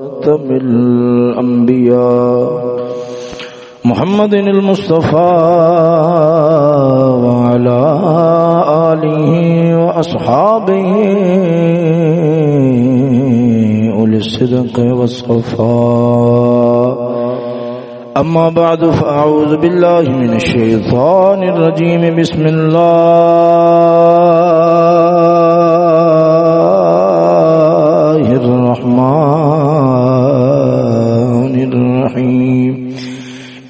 خاتم الأنبياء محمد المصطفى وعلى آله وأصحابه أولي الصدق والصفاء. أما بعد، فأعوذ بالله من الشيطان الرجيم. بسم الله.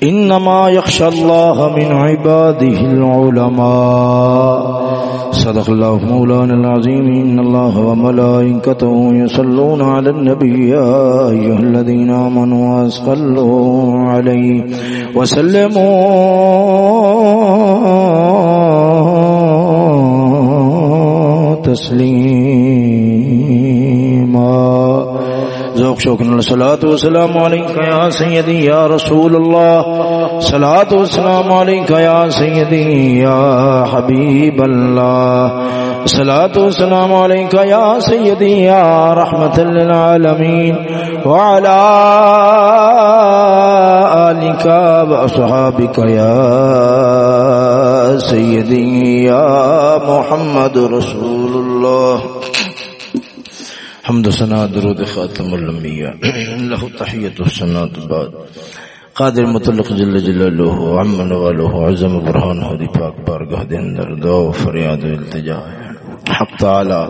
إنما يخشى الله من عباده العلماء. صدق الله مولانا العظيم. إن الله وملائكته يصلون على النبي. يا أيها الذين آمنوا وصلوا عليه وسلموا. تسليما ذوق شوقنا الصلاة والسلام عليك يا سيدي يا رسول الله صلاة والسلام عليك يا سيدي يا حبيب الله صلاة والسلام عليك يا سيدي يا رحمة للعالمين وعلى آلك وأصحابك يا سيدي يا محمد رسول الله حمد سنا درود خاتم الانبیاء. له تحیت و سنا بعد. قادر مطلق جل جلالہ، عمن والہ، عظم برہان ہو دی پاک، بارگاہ دے اندر دعا و فریاد و التجا. ہے حق تعالی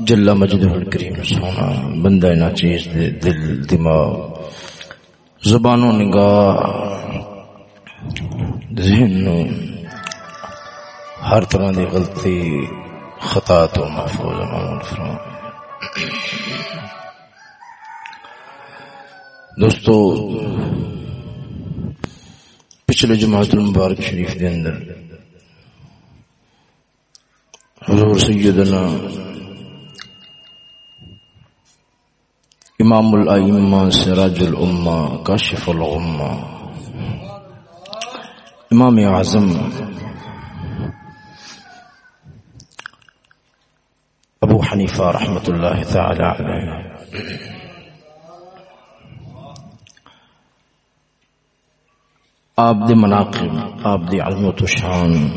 جل مجدہ الکریم، سونا بندہ نہ چیز دے دل، دماغ. زبان و نگاہ ذہن نو ہر طرح دی غلطی خطا تو محفوظ معمول فرمان دوستو، پچھلے جماعت المبارک شریف دے اندر حضور سیدنا امام الائمہ سراج الامہ، کاشف الغمہ امام اعظم، ابو حنیفہ رحمت اللہ تعالی علیہ۔ آپ دے مناقب، آپ دی عظمت و شان۔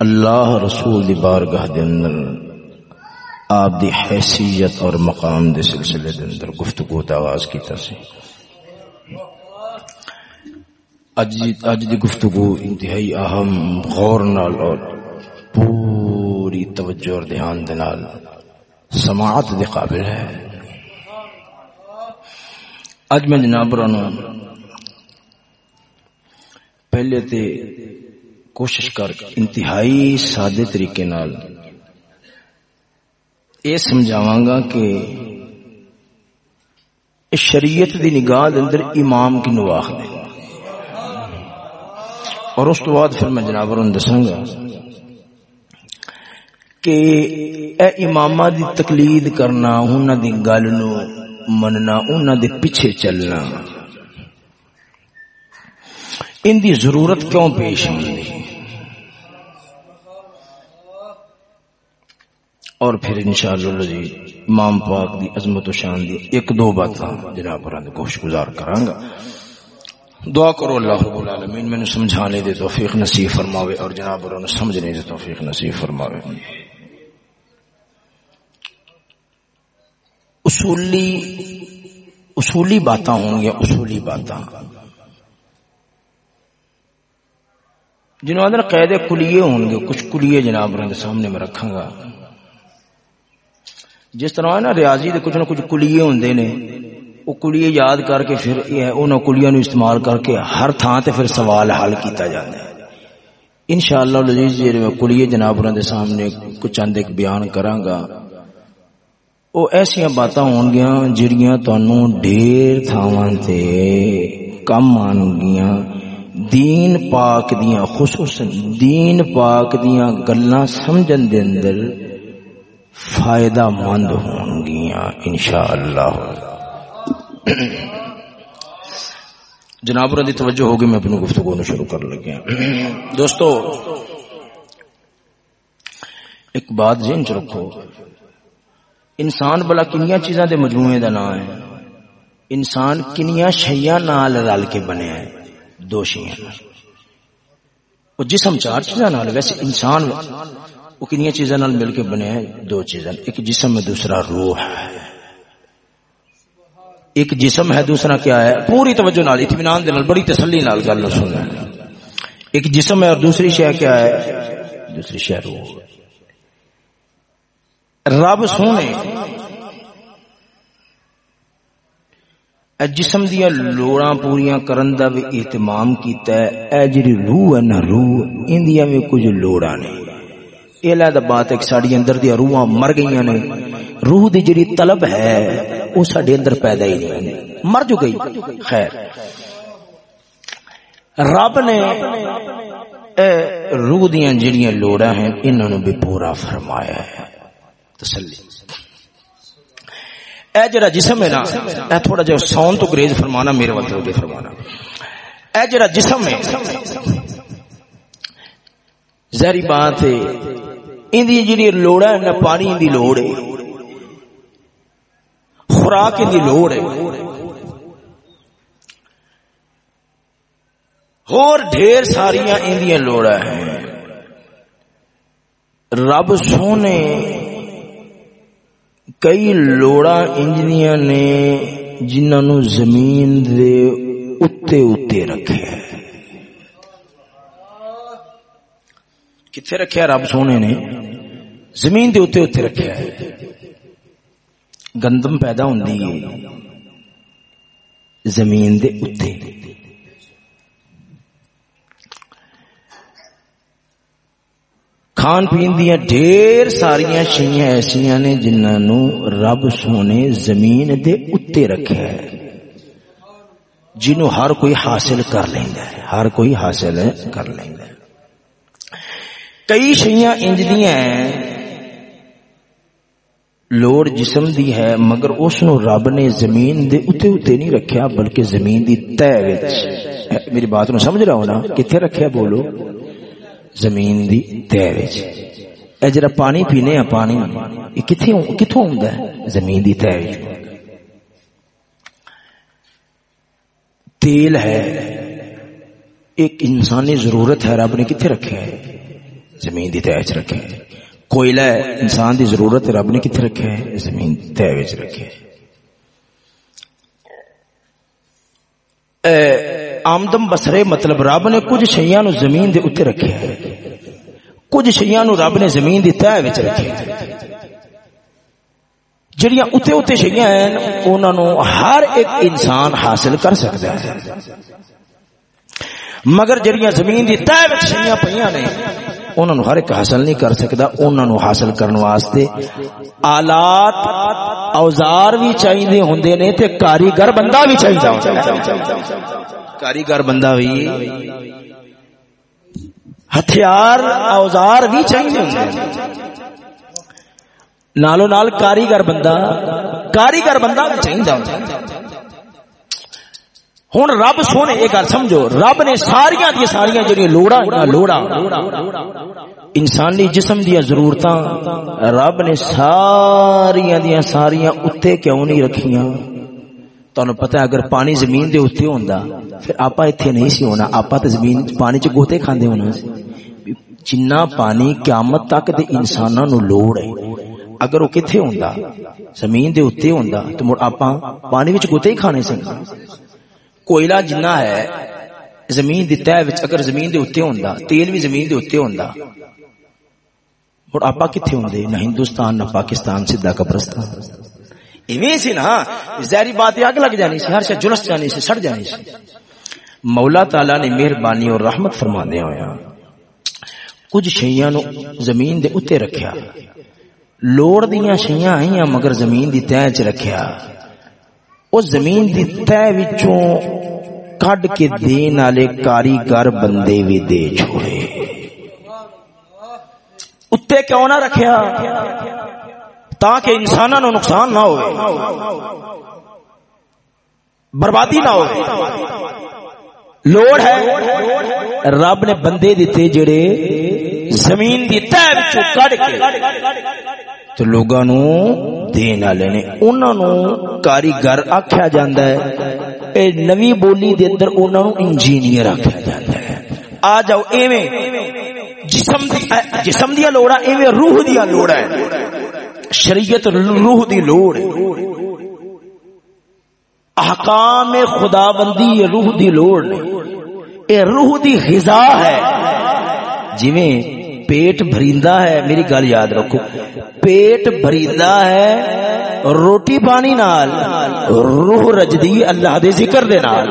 اللہ رسول دی بارگاہ دے اندر، آپ دی حیثیت اور مقام دے سلسلے دے اندر گفتگو دا آغاز کیتا سی۔ اج اج دی گفتگو انتہائی اہم، غور نال اور پوری توجہ اور دھیان دے نال سماعت دے قابل ہے۔ اج میں جناب رانو پہلے تے کوشش کر انتہائی سادے طریقے نال۔ یہ سمجھاواں گا کہ شریعت دی نگاہ اندر امام کی نواخ دے۔ اور اس تو بعد پھر میں جناب دساں گا کہ اے امامہ دی تقلید کرنا، انہاں دی گل نو مننا، انہاں دے پیچھے چلنا۔ ان دی ضرورت کیوں پیش آئی اور پھر انشاءاللہ جی امام پاک دی عظمت و شان دی ایک دو باتاں جناب رند گوش گزار کراں گا۔ دعا کرو اللہ رب العالمین میں نے سمجھانے دے توفیق نصیب فرماوے اور جناب رند سمجھنے دے توفیق نصیب فرماوے۔ اصولی اصولی باتاں ہوں گیا اصولی باتاں؟ جنہوں اندر قید کلیے ہوں گے، کچھ کلیے جناب رنگ سامنے میں رکھاں گا۔ جس طرح ہے نا ریاضی دے کچھ نہ کچھ کلیے ہوندے نے، وہ کلیے یاد کر کے پھر یہ انہاں کلیاں نو استعمال کر کے ہر تھان تے پھر سوال حل کیتا جاندا ہے انشاءاللہ العزیز جی میں کلیے جناب رنگ سامنے کچھ چند ایک بیان کراں گا۔ وہ ایسا باتاں ہون گیا جڑیاں تانوں ڈھیر تھاواں تے کم آن گیاں۔ دین پاک دیاں خصوصاً دین پاک دیاں گلاں سمجھن دے اندر فائدہ مند ہون گیاں انشاءاللہ۔ جناب دی توجہ ہوگی، میں اپنی گفتگو نو شروع کر لگیا دوستو، ایک بات ذہن چ رکھو، انسان بلا کنیا چیزاں دے مجموعے دا نام ہے۔ انسان کنیا شیا نال رل کے بنیا ہے دو شیا وہ جسم چار چیزاں نال، ویسے انسان وہ کنیا چیزاں نال مل کے بنیا ہے دو چیزاں۔ ایک جسم ہے، دوسرا روح ہے۔ ایک جسم ہے، دوسرا کیا ہے؟ پوری توجہ نال، اطمینان دے نال، بڑی تسلی نال گل سننا ایک جسم ہے اور دوسری شے کیا ہے؟ دوسری شے روح۔ رب سونے جسم دیا لوڑا پوریا کرن دا بھی اہتمام کیتا ہے۔ اے جڑی روح ہے نا، روح ان دیا میں کچھ لوڑا نہیں یہ لہذا بات ایک ساڑی اندر دیا روحاں مر گئی نے۔ روح دی جڑی طلب ہے وہ ساڑے اندر پیدا ہی نہیں مر جو گئی۔ خیر۔ رب نے اے روح دیا جڑیاں لوڑا ہیں انہوں نے بھی پورا فرمایا ہے۔ تسلی۔ اے جڑا جسم ہے نا، اے تھوڑا جہا سون تو گریز فرمانا، میرے وقت ہوگی فرمانا۔ اے جڑا جسم ہے، زہری بات ہے، ان دی جڑی لوڑ ہے، نہ پانی دی لوڑ ہے۔ خوراک دی لوڑ ہے۔ اور ڈھیر ساریاں ان دی لوڑا ہیں۔ رب سونے کئی لوڑا انجنیاں نے جنہوں نو زمین دے اتے اتے رکھے کتنے رکھے رب سونے نے زمین دے اتے اتے رکھے گندم پیدا ہوں زمین دے اتے کھان پین دیا ڈھیر ساریا شیاں ایسا نے جنہوں رب سونے زمین دے اتے رکھے ہے جنہوں ہر کوئی حاصل کر لینا ہے ہر کوئی حاصل کر لینا ہے کئی شیاں انجدیاں لوڑ جسم دی ہے مگر اس نو رب نے زمین دے اتے اتے نہیں رکھیا بلکہ زمین دی تہ وچ میری بات نو سمجھ رہا ہو نا کتنے رکھیا بولو زمین دی تہ وچ۔ اے جڑا پانی پینے ہیں پانی، یہ کتھے کتھوں ہوندا ہے زمین دی تہ وچ؟ تیل ہے۔ ایک انسانی ضرورت ہے، رب نے کتھے رکھے ہے زمین دی تہ وچ رکھے ہے کوئلہ ہے، انسان دی ضرورت ہے، رب نے کتھے رکھے ہے زمین تہ وچ رکھے ہے آمدم بسرے مطلب رب نے کچھ شیاں نو زمین دے اتنے رکھے ہے کچھ شیاں نو رب نے زمین دی تہ وچ رکھے جڑیاں اتنے اتنے شیاں ہیں، انہاں نو ہر ایک انسان حاصل کر سکتا ہے۔ مگر جڑیاں زمین دی تہ وچ شیاں پیاں نے انہوں نے ہر ایک حاصل نہیں کر سکتا انہوں نے حاصل کرنے واسطے آلات، اوزار بھی چاہیے ہوں نے، تے کاریگر بندہ بھی چاہیے کاریگر بندہ بھی. ہتھیار، اوزار بھی چاہیے نالو نال کاریگر بندہ کاریگر بندہ بھی چاہیے ہوں رب سونے یہ گل سمجھو، رب نے ساریا دیا ساریا جی لوڑا لوڑا انسانی جسم دیا ضرورت رب نے ساریا دیا ساریا اتنے کیوں نہیں رکھیاں؟ تہن پتا اگر پانی زمین دے اتنے ہوندا، پھر آپ اتنے نہیں سی ہونا آپ تو زمین پانی چ گوتے ہونا جنا پانی قیامت تک دے انساناں نو لوڑ ہے۔ اگر وہ کتنے ہوندا، زمین دے اتنے ہوندا، تو مڑ آپ پانی وچ گوتے ہی کھانے سن کوئلہ جنہ ہے، زمین دی تہ اگر زمین دے اوتے ہوندا، تیل بھی زمین دے اوتے ہوندا اور آپا کتھے ہوندے؟ نہ ہندوستان، نہ پاکستان، سیدھا قبرستان۔ ایویں سی نا زہری بات اگ لگ جانی سی، ہر شے جلس جانی سی، سڑ جانی سی۔ مولا تعالی نے مہربانی اور رحمت فرما دے ہویا کچھ شیاں نو زمین دے اوتے رکھیا۔ لوڑ دیاں شیاں آئیاں مگر زمین دی تہ چ رکھیا۔ اس زمین دی تہ وچوں کڈ کے دین والے کاریگر بندے بھی دے چھوڑے۔ اتے کیوں نہ رکھیا؟ تاکہ انسانوں نو نقصان نہ ہوئے۔ بربادی نہ ہو لوڑ ہے۔ رب نے بندے دیتے جڑے زمین دی تہ وچوں کڈ کے تو لوگاں نو دین والے نے۔ انہاں نو کاریگر آکھیا جاندا ہے۔ اے نوی بولی دے اندر انہاں نو انجینئر آکھیا جاندا ہے۔ آ جاؤ، ایویں جسم دی جسم دیا لوڑا ایویں روح دیا لوڑا ہے شریعت روح دی لوڑ ہے۔ احکام خدا بندی روح دی لوڑ ہے۔ اے روح دی غذا ہے۔ جویں پیٹ بھریندا ہے، میری گل یاد رکھو۔ پیٹ بھریندا ہے، روٹی پانی نال، روح رجدی اللہ دے ذکر دے نال۔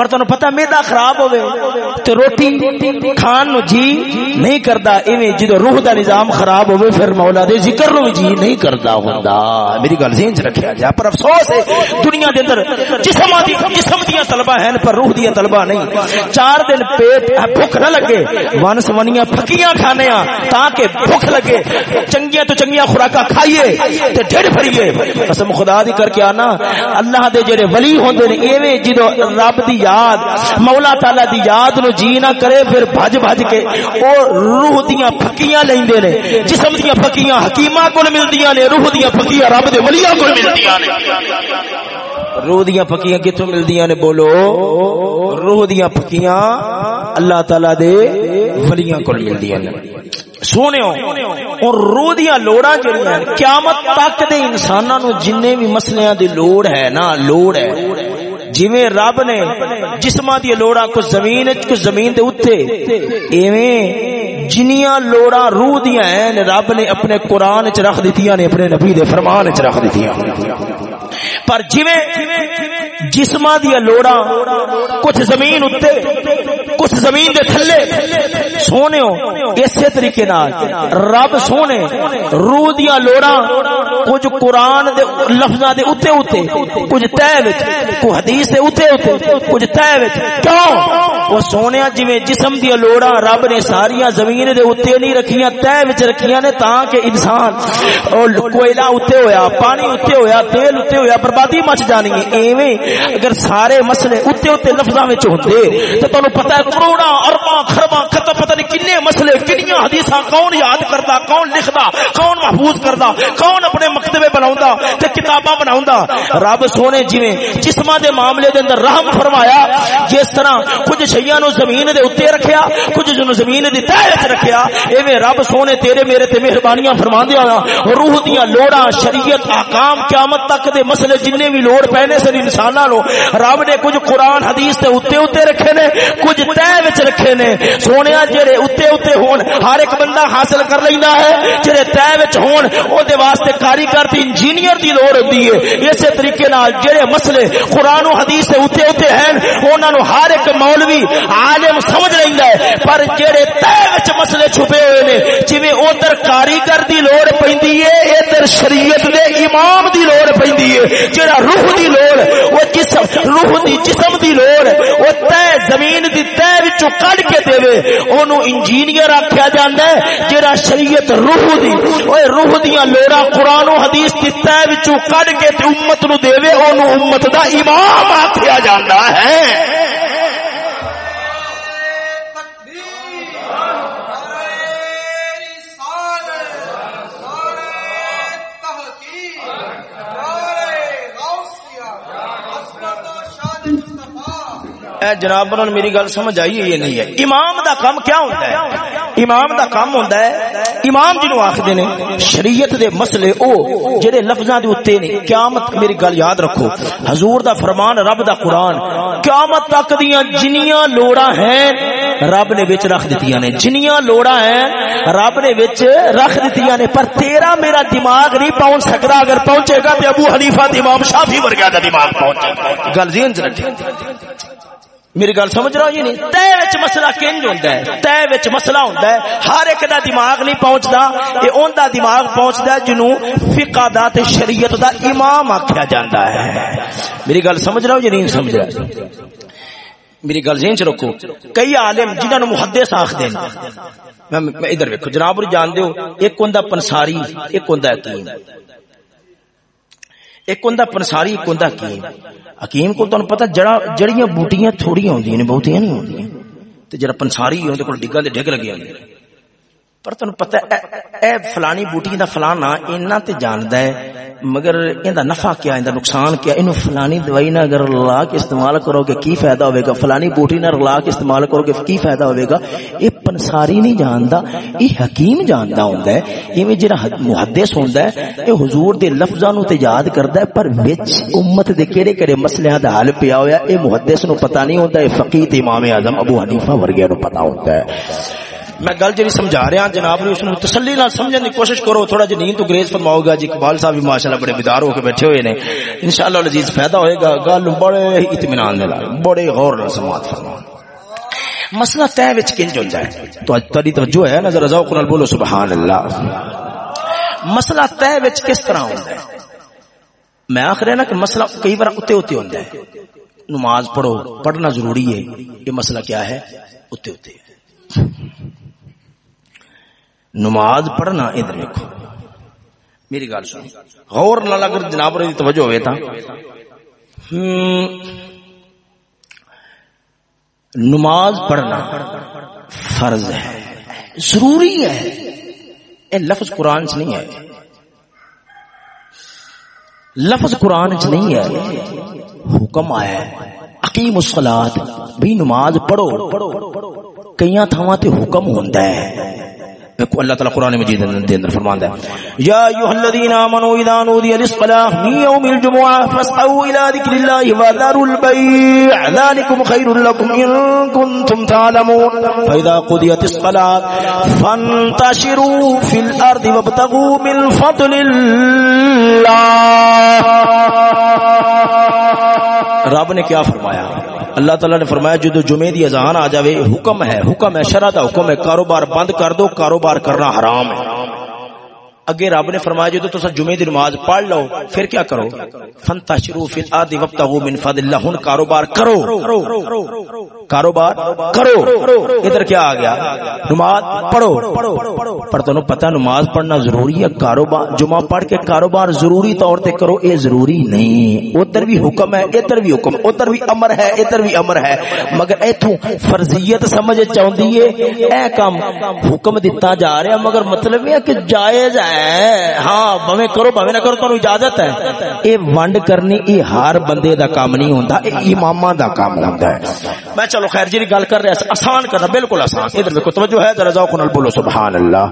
پر تمہیں پتا میدا خراب ہوئے تو روٹی کھان نو جی نہیں کردا، ایویں جدو روح دا نظام خراب ہوئے پھر مولا دے ذکر نو جی نہیں کردا ہوندا۔ میری گل ذہن چ رکھیا جا، پر افسوس ہے، دنیا دے اندر جسم دی، جسم دیاں طلبہ ہیں، پر روح دیاں طلبہ نہیں۔ چار دن پیٹ بھوک نہ لگے ون سونیاں پھکیاں کھانے تاکہ بھوک لگے۔ چنگیاں تو چنگیاں خوراکاں کھائیے تے ڈھڈ بھریے قسم خدا دی کر کے آنا، اللہ دے جڑے ولی ہوندے نے، ایویں جدو رب دی یاد، مولا تعالی دی یاد نو جی نہ کرے، پھر بھج بھج کے او روح دیاں پھکیاں لیندے نے۔ جسم دیاں پھکیاں حکیماں کول ملدیاں نے، روح دیاں پھکیاں رب دے ولیاں کول ملدیاں نے۔ روح دیاں پھکیاں کتھوں ملدیاں نے؟ بولو، روح دیاں پھکیاں اللہ تعالی دے ولیاں کول ملدیاں نے۔ سونےو اور روح دیاں لوڑاں جڑیاں قیامت تک دے انساناں نو جننے بھی مسلیاں دی لوڑ ہے نا، لوڑ ہے۔ جویں رب نے جسماں دی لوڑاں کو زمین وچ کو زمین دے اوتے، ایویں جنیاں لوڑاں روح دیاں ہیں، رب نے اپنے قرآن وچ رکھ دتیاں نے، اپنے نبی دے فرمان وچ رکھ دتیاں۔ پر جویں جسماں دی لوڑاں، کچھ زمین اتے، کچھ زمین دے تھلے۔ سونےو اسی طریقے نال، رب سونے، روح دیاں لوڑاں، کچھ قرآن دے لفظاں دے اتے اتے، کچھ تے وچ کو حدیث دے اتے اتے، کچھ تے وچ۔ کیوں؟ او سونیا جویں جسم دی لوڑاں، رب نے ساریاں زمین دے اتے نہیں رکھیاں تے وچ رکھیاں نے تاں کہ انسان او کوئلہ اتے ہویا، پانی اتے ہویا، تیل اتے ہویا، بربادی مچ جانی ہے، ایویں اگر سارے مسئلے اتنے اتے لفظوں ہوتے تو تمہیں پتا پتہ ہے کروڑاں، ارباں خرباں ختم نہیں کنے مسئلے، کنیاں حدیثاں کون یاد کردا، کون لکھدا، کون محفوظ کردا، کون اپنے مکتبے بناوندا تے کتاباں بناوندا۔ رب سونے جویں جسماں دے معاملے دے اندر رحم فرمایا، جس طرح کچھ شیاں نو زمین دے اوتے رکھیا، کچھ جو زمین دی تہہ وچ رکھیا، ایویں رب سونے تیرے میرے تے مہربانیاں فرماندے آ روح دیاں لوڑاں، شریعت احکام قیامت تک دے مسئلے جننے بھی لوڑ پینے سن انساناں نو رب نے کچھ قرآن، حدیث تے اوتے اوتے رکھے نے، کچھ تہہ وچ رکھے نے۔ سونیا جڑے اوتے اوتے ہون۔ ہر ایک بندہ حاصل کر لیندا ہے، جڑے تہہ وچ ہون او دے واسطے کاریگر تے انجینئر دی لوڑ ہوندی ہے۔ اسی طریقے نال جڑے مسئلے قرآن و حدیث تے اوتے اوتے ہیں، انہاں نو ہر ایک مولوی عالم سمجھ لیندا ہے۔ پر جڑے تہہ وچ مسئلے چھپے ہوئے نے، جویں ادھر کاریگر دی لوڑ پیندی ہے، ادھر شریعت دے امام دی لوڑ پیندی ہے۔ جڑا روح دی لوڑ او جسم، روح دی جسم دی لوڑ او تے زمین دی تے وچوں کڈ کے دے اونوں انجینئر آکھیا جاندا ہے جڑا شریعت روح دی۔ اوے روح دیاں لوڑا قران و حدیث دی تہ وچوں کڈ کے تے امت نو دے اونوں امت دا امام آکھیا جاندا ہے۔ اے جناب، انہوں نے میری گل سمجھ آئی یہ نہیں ہے؟ امام دا کام کیا ہوتا ہے؟ امام دا کام ہوتا ہے، امام جنو آخر نے، شریعت دے مسئلے او جڑے لفظاں دے اوتے نے، قیامت میری گل یاد رکھو۔ حضور دا فرمان، رب دا قرآن، قیامت تک دیاں جنیاں لوڑاں ہیں، رب نے وچ رکھ دتیاں نے۔ جنیاں لوڑاں ہیں، رب نے وچ رکھ دتیاں نے، پر تیرا میرا دماغ نہیں پہنچ سکدا۔ اگر پہنچے گا تے ابو حنیفہ امام شافعی ورگا دا دماغ پہنچے گا۔ گل ذہن چ رکھیں۔ میری گل سمجھ رہا جی نہیں؟ تے وچ مسئلہ کنج ہوندا ہے تے وچ مسئلہ ہوندا ہے۔ ہر ایک دا دماغ نہیں پہنچدا، اے اون دا دماغ پہنچدا ہے جنوں فقہ دا تے شریعت دا امام آکھیا جاندا ہے۔ میری گل سمجھ رہا جی نہیں سمجھ رہا؟ میری گل ذہن چ رکھو، کئی عالم جنہاں نو محدث آکھدے ہیں۔ میں ادھر ویکھو، جناب جان دیو، ایک ہوندا پنساری، ایک ہوندا حکیم ایک ہوندا پنساری، ایک ہوندا حکیم حکیم کو تانوں پتہ جڑا جڑیاں بوٹیاں تھوڑیاں ہوندیاں نے بہتیاں نہیں ہوندیاں۔ تے جڑا پنساری اون دے کول دے ڈگ لگے ہوندے پر تن پتہ اے فلانی بوٹی دا فلانا اینا تے جاندا ہے، مگر ایندا نفع کیا، ایندا نقصان کیا؟ اینو فلانی دوائی نہ اگر لا کے استعمال کرو گے کی فائدہ ہوے گا؟ فلانی بوٹی نہ لا کے استعمال کرو گے کی فائدہ ہوے گا؟ اے پنساری نہیں جاندا، اے حکیم جاندا ہوندا ہے۔ ایویں جڑا محدث ہوندا ہے، اے حضور دے لفظاں نو تے یاد کردا ہے، پر وچ امت دے کیڑے کیڑے مسئلے دا حل پیا ہویا، اے محدث نو پتہ نہیں ہوندا، اے فقیہ امام اعظم ابو حنیفہ ورگے نو پتہ ہوندا ہے۔ میں گل جی سمجھا رہا ہاں جناب نے اس نے تسلی نال سمجھنے کی کوشش کرو، تھوڑا جی نیند تو گریز فرماؤ گا جی اقبال صاحب بھی ماشاءاللہ بڑے بیدار ہو کے بیٹھے ہوئے نے۔ انشاءاللہ العزیز فائدہ ہوئے گا۔ گل بڑے اطمینان دے بڑے غور نال سماعت فرماؤ۔ مسئلہ طے وچ کنج ہوندا ہے تو اج تری توجہ ہے، نظر ذوق نال بولو سبحان اللہ مسئلہ طے وچ کس طرح ہوندا ہے؟ میں آخر نا کہ مسئلہ کئی بار اتے ہوتے ہوندا ہے۔ نماز پڑھو، پڑھنا ضروری ہے، یہ مسئلہ کیا ہے؟ اتے ہوتے نماز پڑھنا ادھر دیکھو میری گل سن۔ غور نہ اگر جناب رہی توجہ ہوئے تا نماز پڑھنا فرض ہے۔ ضروری ہے۔ اے لفظ قرآن چ نہیں ہے۔ لفظ قرآن چ نہیں ہے۔ حکم آیا ہے۔ عقیم الصلاۃ۔ بھی نماز پڑھو۔ کئی تھاواں تے حکم ہوندا ہے۔ اللہ تعالی قران مجید دے اندر فرماندا ہے۔ یا ایھا الذین آمنوا اذا نودی للصلاة من يوم الجمعہ فاسعوا الى ذکر اللہ وذروا البيع ذلكم خير لكم ان كنتم تعلمون۔ فاذا قضيت الصلاة فانتشروا في الارض وابتغوا من فضل الله رب نے کیا فرمایا؟ اللہ تعالیٰ نے فرمایا جدو جمعے دی اذان آ جاوے، حکم ہے حکم ہے، شرع دا حکم ہے، کاروبار بند کر دو، کاروبار کرنا حرام ہے۔ اگے رب نے فرمایا جو تو تسا جمعے دی نماز پڑھ لو، پھر کیا کرو؟ فنتا شروع فی الارض وابتغوا من فضل اللہ ہن کاروبار کرو۔ کاروبار کرو۔ ادھر کیا آ گیا؟ نماز پڑھو۔ پر تمہیں پتہ، نماز پڑھنا ضروری ہے، کاروبار، جمعہ پڑھ کے کاروبار ضروری طور تے کرو، اے ضروری نہیں۔ ادھر بھی حکم ہے، ادھر بھی حکم، ادھر بھی امر ہے، ادھر بھی امر ہے۔ مگر ایتھوں فرضیت سمجھ چاہندی ہے، اے کام حکم دتا جا رہا مگر مطلب یہ کہ جائز ہے۔ ہاں بویں کرو بویں نہ کرو تانوں اجازت ہے۔ اے ونڈ کرنی، اے ہر بندے دا کام نہیں ہوندا، اے اماماں دا کام ہوندا ہے۔ میں چلو خیر جی گل کر رہا آسان کرنا بالکل آسان۔ ادھر دیکھو توجہ ہے، ذرا ذوق نال بولو سبحان اللہ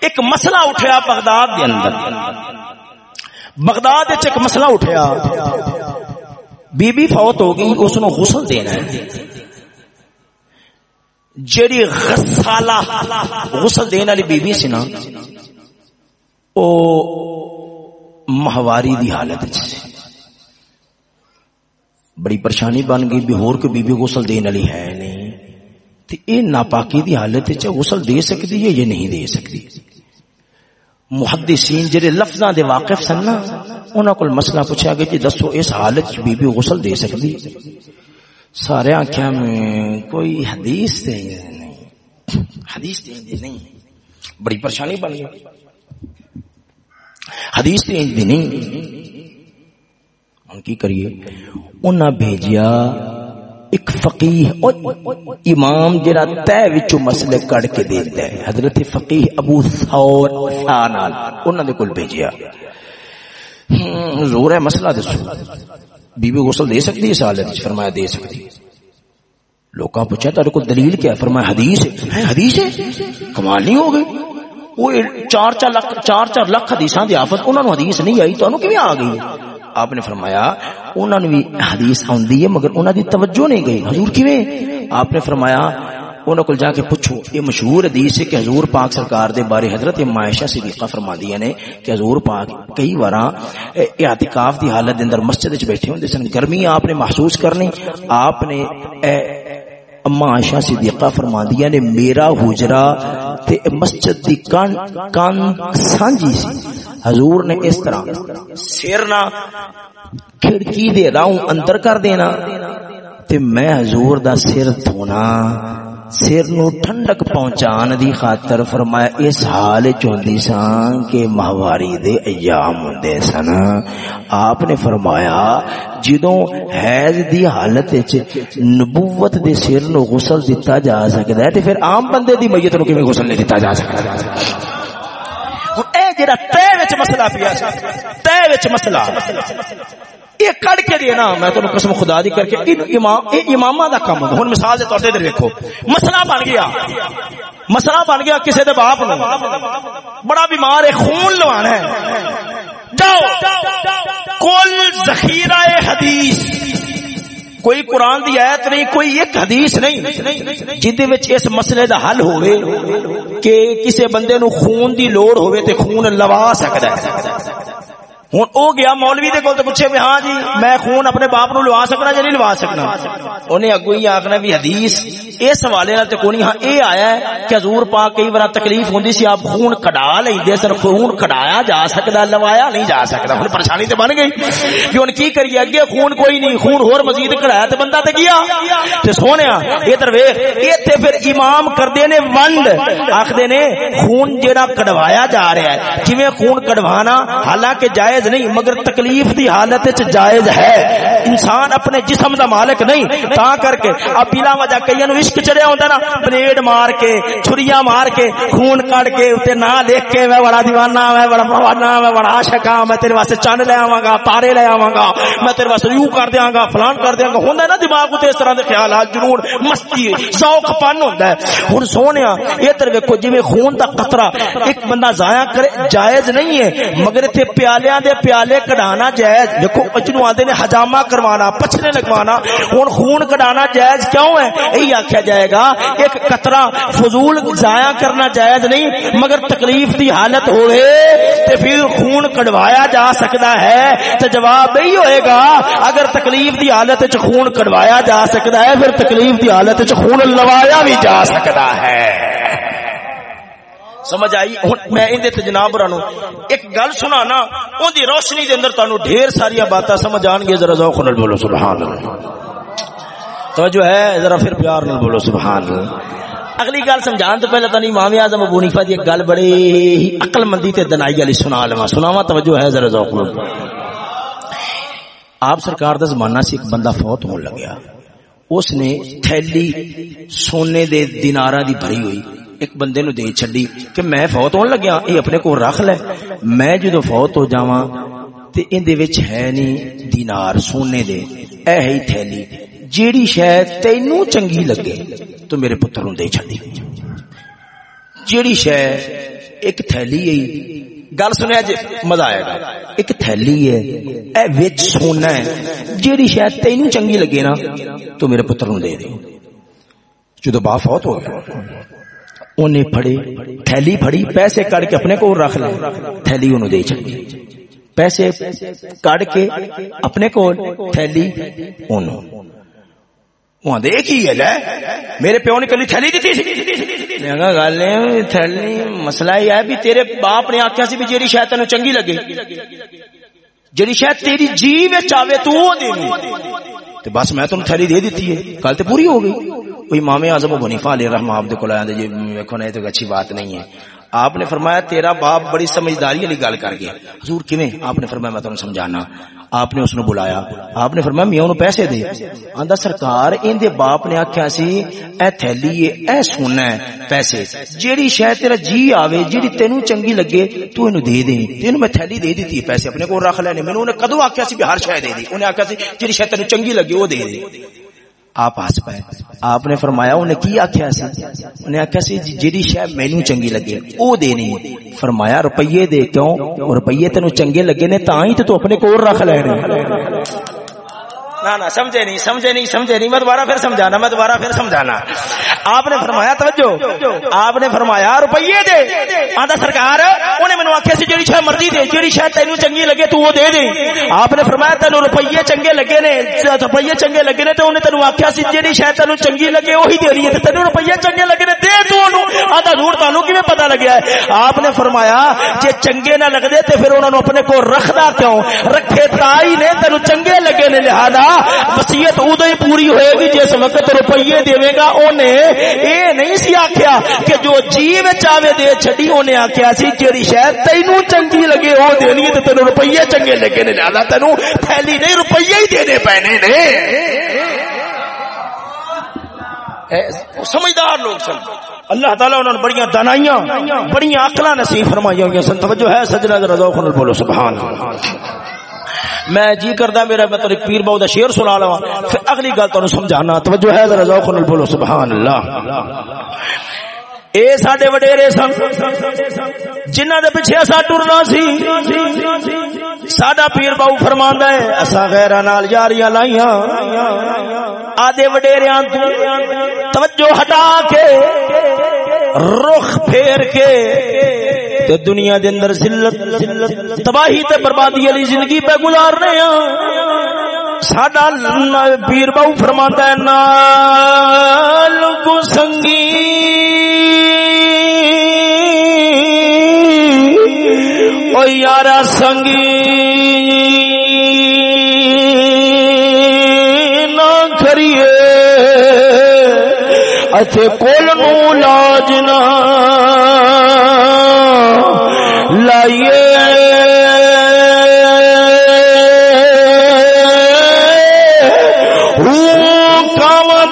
ایک مسئلہ اٹھیا بغداد دے اندر۔ بغداد وچ ایک مسئلہ اٹھیا۔ بی بی فوت ہو گئی، اس نو غسل دینا ہے۔ جیڑی غسالہ غسل دینے والی بی بی سی نا، او مہواری دی حالت سی۔ بڑی پریشانی بن گئی بھی ہور کوئی بی بی غسل دین والی ہے نہیں۔ تے اے ناپاکی دی حالت وچ غسل دے سکدی ہے یا نہیں دے سکدی؟ محدثین جڑے لفظاں دے واقف سن نا، انہاں کول مسئلہ پوچھا گیا جی دسو اس حالت وچ بی بی غسل دے سکدی؟ سارے آنکھیں میں کوئی حدیث تے نہیں۔ حدیث تے نہیں۔ بڑی پریشانی بن گئی۔ حدیث تے نہیں۔ ہم کی کریے؟ انہاں بھیجیا ایک فقیہ امام جڑا تے وچوں مسئلے کڑ کے دیندا ہے۔ حضرت فقیہ ابو ثور سانال، انہاں دے کول بھیجیا۔ زور ہے مسئلہ دسو۔ بیوی غسل دے سکتی ہے؟ سال فرمایا دے سکتی۔ لوکاں پوچھا تیرے کو دلیل کیا؟ فرمایا حدیث ہے۔ حدیث ہے؟ کمال نہیں ہو گئی۔ وہ چار چار لکھ، چار چار لکھ حدیثاں دی آفت، انہاں نو حدیث نہیں آئی تو انہوں کیویں آ گئی؟ آپ نے فرمایا انہوں نے بھی حدیث آندی ہے، مگر انہوں دی توجہ نہیں گئی۔ حضور کیویں؟ آپ نے فرمایا انہوں کو جا کے پوچھو۔ یہ مشہور حدیث ہے کہ حضور پاک سرکار دے بارے حضرت معائشہ صدیقہ فرما دیا نے کہ حضور پاک کئی واراں اعتکاف دی حالت دے اندر مسجد وچ بیٹھے ہوندے سن۔ گرمی آپ نے محسوس کرنی۔ آپ نے اما عائشہ صدیقہ فرما دیا نے میرا حجرا تے مسجد دی کان کان سانجی سی۔ حضور نے اس طرح سر نہ کھڑکی دے راہوں اندر کر دینا۔ تے میں حضور دا سر دھونا۔ سر نو ٹھنڈک پہنچان دی خاطر فرمایا، اس حال چوندی سان کہ مہواری دے ایام ہوندے سن۔ آپ نے فرمایا، جدوں حیض دی حالت وچ نبوت دے سر نو غسل دتا جا سکدا ہے، تے پھر عام بندے دی میت نو کیویں غسل نہیں دتا جا سکدا؟ ہن اے جڑا تے وچ مسئلہ پیا تے وچ مسئلہ۔ یہ کڑ کے دینا میں تمہیں قسم خدا دی کر کے امام امام دا کام ہوں۔ مثال دے طور تے دیکھو مسئلہ بن گیا۔ مسئلہ بن گیا کسی دے باپ نو بڑا بیمار ہے، خون لوانا ہے۔ جاؤ۔ کل ذخیرہ حدیث۔ کوئی قرآن دی آیت نہیں، کوئی ایک حدیث نہیں۔ جدے وچ اس مسئلے دا حل ہوئے کہ کسی بندے نو خون دی لوڑ ہوئے تے خون لوا سکتا ہے۔ ہوں او گیا مولوی دے کول تے پوچھے بھی ہاں جی میں خون اپنے باپ نو لوا سکنا یا نہیں لوا سکنا انہیں اگو ہی آخنا بھی حدیث اس حوالے نال تے کونی ہاں اے آیا ہے کہ حضور پاک کئی بار تکلیف ہوندی سی آپ خون کڈا لیندے سر خون کڈایا جا سکدا لوایا نہیں جا سکدا ہن پریشانی تے بن گئی کہ ہن کی کریے اگے خون کوئی نہیں خون ہور مزید کڈایا تے بندہ تے گیا تے سونیا ادھر ویکھ ایتھے پھر امام کردے نے ونڈ آکھدے نے خون جڑا کڈوایا جا رہا ہے کیویں خون کڈوانا حالانکہ جائز نہیں مگر تکلیف دی حالت جائز ہے۔ انسان اپنے جسم دا مالک نہیں، تا کر کے اب بلا وجہ کئی نو عشق چڑیا ہوندا نا بلیڈ مار کے، چھریاں مار کے، خون کٹ کے اوتے نا لکھ کے، میں بڑا دیوانہ، میں بڑا پروانہ میں بڑا عاشق ہاں میں تیرے واسطے چن لے آواں گا تارے لے آواں گا، میں تیرے واسطے یوں کر دیاں گا، فلان کر دیاں گا، ہوندا ہے نا دماغ تے اس طرح دے خیالات جنون مستی ذوق پن ہوندا ہے۔ ہن سونیا، ادھر ویکھو، جویں خون دا قطرہ ایک بندہ ضائع کرے، جائز نہیں ہے، مگر ایتھے پیالیاں دے پیالے کڈانا جائز۔ دیکھو اجنو آدھے نے حجامہ کروانا پچھنے لگوانا ہوں خون کڈانا جائز کیوں ہے؟ یہی آخیا جائے گا ایک قطرہ فضول ضائع کرنا جائز نہیں، مگر تکلیف دی حالت ہوئے تے پھر خون کڈوایا جا سکتا ہے تو جواب یہی ہوئے گا۔ اگر تکلیف دی حالت چ خون کڈوایا جا سکتا ہے، پھر تکلیف دی حالت چ خون لوایا بھی جا سکتا ہے۔ سمجھ آئی؟ میں اندے تے جناب رانو ایک گل سنانا، اون دی روشنی دے اندر تانوں ڈھیر ساری باتاں سمجھ آن گے ذرا ذوق نال بولو، سبحان اللہ۔ توجہ ہے، ذرا پھر پیار نال بولو، سبحان اللہ۔ اگلی گل سمجھان تو پہلے تانی امام اعظم ابو حنیفہ دی ایک گل بڑی عقل مندی تے دنائی والی سنا لواں۔ سناواں توجہ ہے، ذرا ذوق نال۔ آپ سرکار دا زمانہ سی ایک بندہ فوت ہون لگیا۔ اس نے تھیلی سونے دے دیناراں دی بھری ہوئی۔ ایک بندے نو دے چھڈی کہ میں فوت ہون لگیا، اے اپنے کو رکھ لے۔ میں جدو فوت ہو جاواں تے ان دے وچ ہے نہیں دینار سونے دے، اے ہے تھیلی۔ جیڑی شے تینو چنگی لگے تو میرے پتر نو دے چھڈی۔ جیڑی شے ایک تھیلی ہے، گل سنیا جی مزہ آئے گا۔ ایک تھیلی ہے، اے وچ سونا ہے۔ جیڑی شے تینو چنگی لگے نا تو میرے پتر نو دے دے۔ جدو با فوت ہو گیا انہیں پھڑے، تھیلی پھڑی، پیسے کڑ کے اپنے کو رکھ لے۔ تھیلی انہوں دے چھڑی پیسے کڑ کے اپنے کو تھیلی انہوں وہاں دے کی ہے میرے پیو نے کلی تھیلی دیتی سی۔ میں کہا گل تھیلی مسئلہ یہ ہے بھی تیرے باپ نے آکھیا سی بھی جیڑی شاید تینوں چنگی لگے۔ جیڑی شاید تیری جی میں چاہے تو وہ دے تے بس میں تم تھیلی دے دیتی ہے۔ گل تے پوری ہو گئی۔ کوئی امام اعظم ابو حنیفہ علیہ رحمہ آپ دے کول آیا جی ویکھو نہیں تو اچھی بات نہیں ہے۔ آپ نے فرمایا، تیرا باپ بڑی سمجھداری والی گل کر گیا. حضور کیویں؟ آپ نے فرمایا، میں تمہیں سمجھانا. آپ نے اس نو بلایا۔ آپ نے فرمایا، میاں انہوں پیسے دے۔ آندا، سرکار این دے باپ نے آکھیا سی، اے تھیلی اے اے سونا ہے، پیسے، جیڑی شے تیرا جی آوے، جیڑی تینوں چنگی لگے، تو اینو دے دے تینوں میں تھیلی دے دیتی پیسے اپنے کو رکھ لینے مینوں نے کدو آکھیا سی ہر شے دے دی انہیں آکھیا سی، جیڑی شے تینوں چنگی لگے، وہ دے دے۔ آپ ہس پائے۔ آپ نے فرمایا، انہیں کی آخیا سی؟ انہیں آخیا سی جی- جیڑی شاید مینو چنگی لگے وہ دینی ہے فرمایا روپیے دے کیوں؟ روپیے تینوں چنگے لگے نے تا ہی تو اپنے کو رکھ لینے نہ، سمجھے نہیں سمجھے نہیں سمجھے نہیں۔ میں دوبارہ پھر سمجھانا، میں دوبارہ پھر سمجھانا۔ آپ نے فرمایا، توجہ. آپ نے فرمایا، روپیے دے. آدھا سرکار، انہیں مینو آخیا سی جی شاید مرضی دے جی شاید تینوں چنگی لگے، تو وہ دے دے. آپ نے فرمایا، تینوں روپیے چنگے لگے نے روپیے چنگے لگے نے، تو انہیں تینوں آخیا سی جی شاید تینوں چنگی لگے وہی دے رہی ہے تینوں روپیے چنگے لگے نے، دے تو سادہ جھوٹ تانوں کیویں پتہ لگیا ہے؟ آپ نے فرمایا، جے چنگے نہ لگدے، تے پھر انہاں نو اپنے کو رکھدا کیوں؟ رکھے تائی نے تینو چنگے لگے نے، لہذا وصیت ادو ہی پوری ہوئے گی، جس وقت روپیے دے گا، اونے اے نہیں سی آکھیا کہ جو جی وچ آوے دے چھڈی اونے آکھیا سی، جیڑی شاید تینو چنگی لگے، او دینی تے تینو روپیے چنگے لگے نے، لہذا تینو تھیلی نہیں روپیے ہی دینے پینے نے۔ سمجھدار لوگ سن، اللہ تعالیٰ انہوں نے بڑی دانائیاں بڑی عقلاں نصیب فرمائی ہوئی سن۔ توجہ ہے سجنا ذرا ذوق نال بولو، سبحان میں جی کردا میرا، میں تیرے پیر باو دا شعر سنا لواں۔ پھر اگلی گل تانوں سمجھانا۔ توجہ ہے، ذرا ذوق نال بولو سبحان اللہ اے ساڈے وڈیرے سن، جنہاں دے پیچھے اسا ٹرنا سی، ساڈا پیر باو فرماندا ہے اسا غیراں نال یاریاں لائیاں۔ آدے وڈیریاں تو توجہ ہٹا کے، رخ پھیر کے تے دنیا دے اندر ذلت، تباہی تے بربادی والی زندگی پہ گزار رہے ہیں۔ ساڈا پیر باو فرماندا ہے، نال کو سنگی۔ او یارا سنگی۔ نہ کریے۔ اچھے کول نو لاج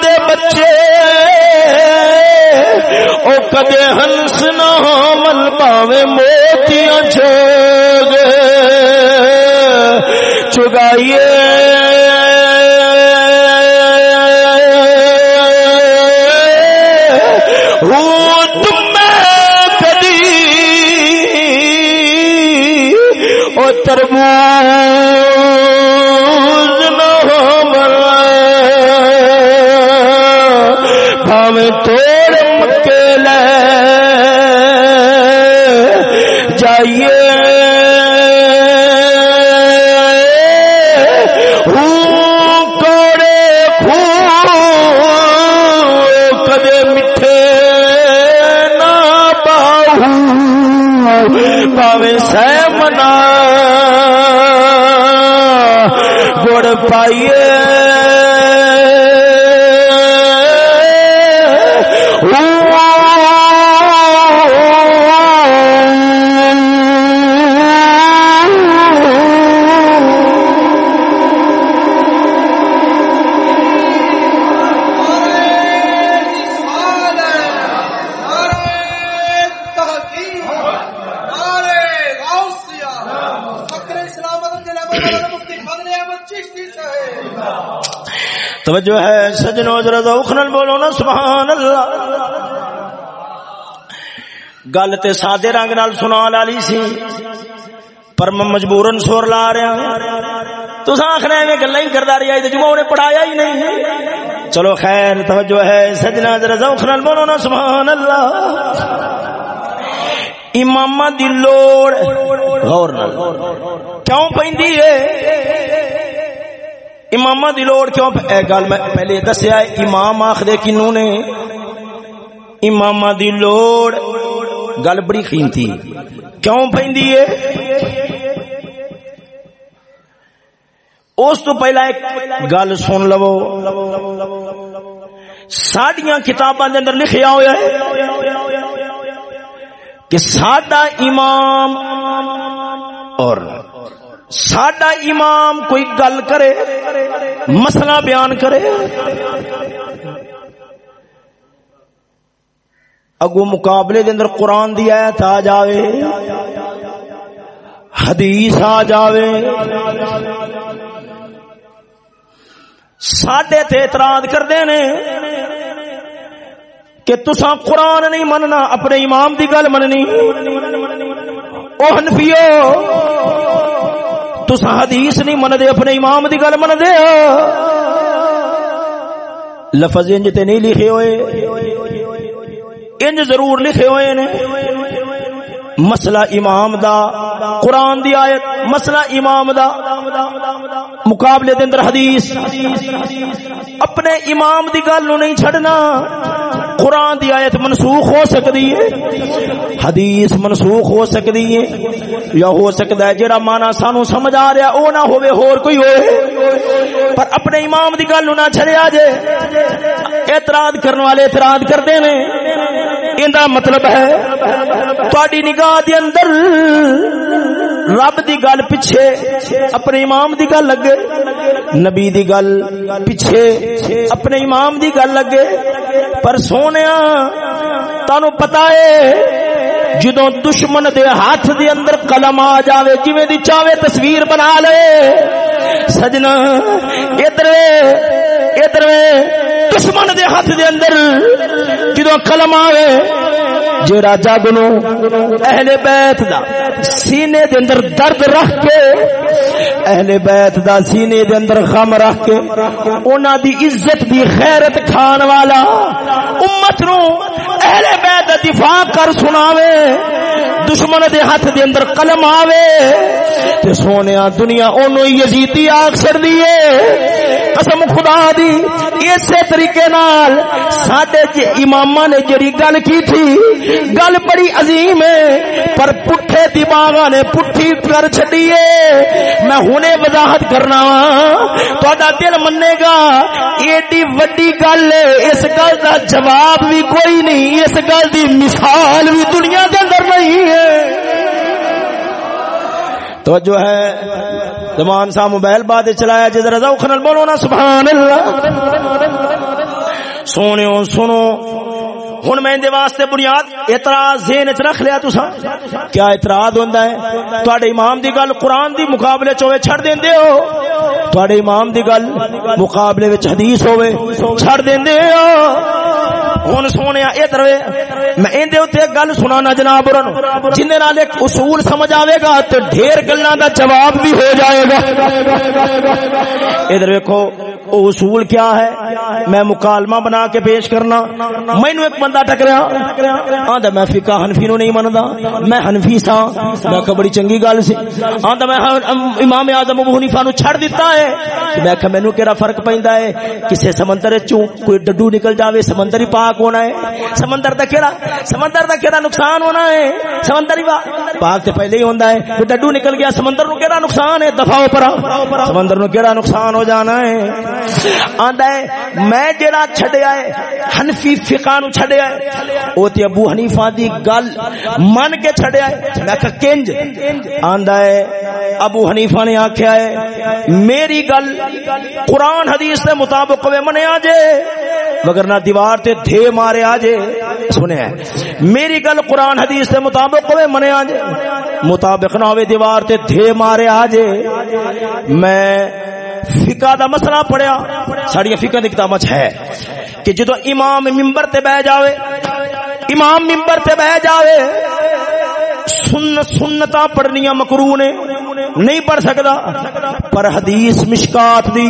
دے بچے۔ او کدے ہنس نہ من پاوے موتیاں چھوگ چگائیے۔ تربوز نہ مر بھاوے توڑ مکے لے جائیے کوڑے خو میٹھے نہ پاوے سہ گڑ توجہ ہے سجنو ذرا ذوق بولو نا، سبحان اللہ۔ گل تے سادے رنگ نال سنان والی سی۔ پر میں مجبورن سور لا رہا تو آخنا میں گلا ہی کرتا رہا جمعہ نے پڑھایا ہی نہیں۔ چلو خیر، توجہ ہے سجنا ذرا ذوق نال بولو نا، سبحان اللہ۔ امام دی لوڑ۔ غور نال۔ کیوں پیندی ہے؟ امام دی لوڑ کیوں؟ اے گل میں پہلے دسیا امام آخدے کنوں نے؟ امام دی لوڑ، گل بڑی قیمتی۔ کیوں پیندی ہے؟ اس تو پہلا ایک گل سن لو۔ ساڈیاں کتاباں دے اندر لکھیا ہویا ہے کہ ساڈا امام اور ساڈا امام کوئی گل کرے، مسئلہ بیان کرے۔ اگو مقابلے دے اندر قرآن دی آیت آ جاوے، حدیث آ جاوے۔ ساڈے تے اعتراض کردے نے کہ تسا قرآن نہیں مننا، اپنے امام دی گل مننی۔ او حنفیو تسا حدیث نہیں من دے اپنے امام دی گل من دے لفظ انج تے نہیں لکھے ہوئے۔ انج ضرور لکھے ہوئے نے۔ مسئلہ امام دا، قرآن دی آیت، مسئلہ امام دا۔ مقابلے دے اندر حدیث۔ اپنے امام دی گل نو نہیں چھڑنا قرآن دی آیت منسوخ ہو سکتی ہے۔ حدیث منسوخ ہو سکتی ہے۔ یا ہو سکتا ہے جڑا مانا سانو سمجھ آ رہا او نہ ہوئے، ہور کوئی ہوئے۔ پر اپنے امام دی گل نہ چھڑیا جے، اعتراض کرنے والے اعتراض کرتے ہیں اندا مطلب ہے تہاڈی نگاہ دے اندر رب دی گل پیچھے، اپنے امام دی گل لگے، نبی دی گل پیچھے، اپنے امام دی گل لگے۔ پر سونے تانو پتا ہے جدو دشمن دے ہاتھ دے اندر قلم آ جاوے، جویں دی چاہے تصویر بنا لے۔ سجنا، ادھر ادھر دشمن دے ہاتھ دے اندر جدو قلم آوے جیڑا جگ نو اہل بیت دا۔ سینے دے اندر درد رکھ کے، اہل بیت دا سینے دے اندر غم رکھ کے، انہاں دی عزت دی خیرت کھان والا امت نو اہل بیت دا دفاع کر سناوے، دشمن دے ہاتھ دے اندر قلم آوے، تے سونیا دنیا اونوں یزیدی آکھ چھڑ دیے قسم خدا دی، اسی طریقے نال ساڈے اماماں نے جڑی گل کی تھی، گل بڑی عظیم ہے، پر پٹھے دی دماغ نے پٹھی کر چڈیے میں ہنے وضاحت کرنا وا۔ دل منے گا۔ ایڈی وڈی گل، اس گل کا جواب بھی کوئی نہیں، اس گل دی مثال بھی دنیا کے اندر نہیں ہے۔ تو جو ہے۔ زمان سا موبائل بعد چلایا جدھر رضا بولو نا، سبحان اللہ۔ سونے سنو۔ ہن میں واسطے بنیاد، اعتراض ذہن چ رکھ لیا تسا کیا اعتراض ہوندا ہے؟ تواڈے امام دی گل قرآن دی مقابلے چوے چھڑ دیندے ہو تواڈے امام دی گل مقابلے وچ حدیث ہوے چھڑ دیندے ہو ہن سونے ادھر میں اندے اوتے گل سنانا جناب اور جن نال ایک اصول سمجھ آوے گا تے ڈھیر گلاں دا جواب بھی ہو جائے گا ادھر ویکھو او اصول کیا ہے میں مکالمہ بنا کے پیش کرنا مینو ایک بندہ ٹکریا آندا میں فقہ حنفی نو نہیں مندا میں حنفی سا میں کہ بڑی چنگی گل سی آندا میں امام اعظم ابو حنیفہ نو چھڑ دیتا ہے میں کہ مینوں کیڑا فرق پیندا ہے کسے سمندر وچوں کوئی ڈڈو نکل جاوے سمندر ہی پاک ہونا ہے؟ سمندر دا کیڑا؟ سمندر دا کیڑا نقصان ہونا ہے۔ سمندر ہی پاک تے پہلے ہی ہوندا ہے۔ ڈڈو نکل گیا، سمندر نو کیڑا نقصان ہے؟ دفاع اوپر سمندر نو کیڑا نقصان ہو جانا ہے۔ آندا ہے، میں جڑا چھڈیا ہے، حنفی فقہ نو چھڈیا ہے۔ او تے ابو حنیفہ دی گل من کے چھڈیا ہے۔ میں کہ کنج۔ آندا ہے، ابو حنیفہ نے آکھیا ہے، میری گل قرآن حدیث دے مطابق وے منیا جے۔ مگر نہ دیوار تے دھے مارے آجے سنے ہیں میری گل قرآن حدیث دے مطابق ہوئے، منے آجے مطابق نہ ہوئے، دیوار تے دھے مارے آجے میں فقہ دا مسئلہ پڑھیا۔ ساڑی فقہ دی کتاب ہے۔ کہ جدو امام ممبر تے بہ جاوے، امام ممبر تے بہ جاوے سن سنتا پڑھنیاں مکرو نے نہیں پڑھ سکتا پر حدیث مشکات دی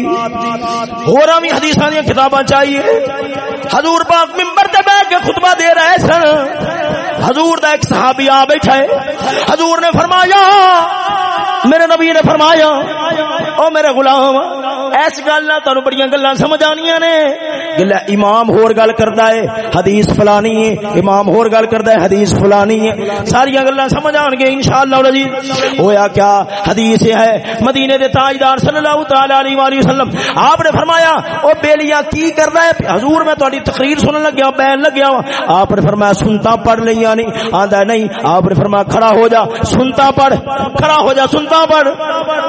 ہورا بھی حدیثاں دی کتاباں چاہیے۔ حضور پاک ممبر تے بیٹھ کے خطبہ دے رہے سن۔ حضور دا ایک صحابی آ بیٹھا ہے۔ حضور نے فرمایا، میرے نبی نے فرمایا، او میرے غلام ایس گل نہ، تانوں بڑیاں گلاں سمجھ آنیاں نے۔ گلا امام ہور گل کردا ہے، حدیث فلانی ہے۔ امام ہور گل کردا ہے، حدیث فلانی ہے۔ ساری گلاں سمجھ آن گے انشاءاللہ العزیز ہویا کیا، حدیث ہے، مدینے دے تاجدار صلی اللہ تعالی علیہ والہ وسلم۔ آپ نے فرمایا، او بیلیاں کی کردا ہے؟ حضور میں تہاڈی تقریر سنن لگیا، بیان لگیا آپ نے فرمایا، سنتا پڑھ لئی لیاں نہیں، آندا نہیں، آپ نے فرمایا کھڑا ہو جا، سنتا پڑھ، کھڑا ہو جا، سنتا پڑھ۔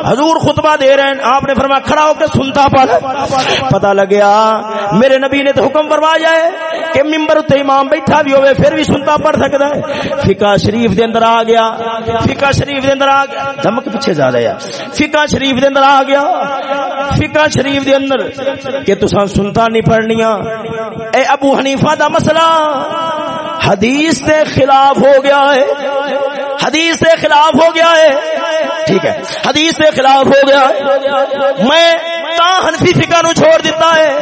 حضور خطبہ دے رہے ہیں، آپ نے فرمایا کھڑا ہو کے سنتا پڑھ۔ پتہ لگیا، میرے نبی نے تو حکم فرمایا ہے کہ ممبر تے امام بیٹھا بھی ہوئے، پھر بھی سنتا پڑھ سکتا ہے۔ فقہ شریف دے اندر آ گیا، فقہ شریف دے اندر آ گیا۔ دمک پیچھے زیادہ ہے فقہ شریف دے اندر آ گیا۔ فقہ شریف دے اندر کہ تساں سنتا نہیں پڑھنیاں۔ اے ابو حنیفہ دا مسئلہ۔ حدیث دے خلاف ہو گیا ہے۔ حدیث سے خلاف ہو گیا ہے۔ ٹھیک ہے۔ حدیث کے خلاف ہو گیا۔ ہے میں تا حنفی فقہ نو چھوڑ دیتا ہے۔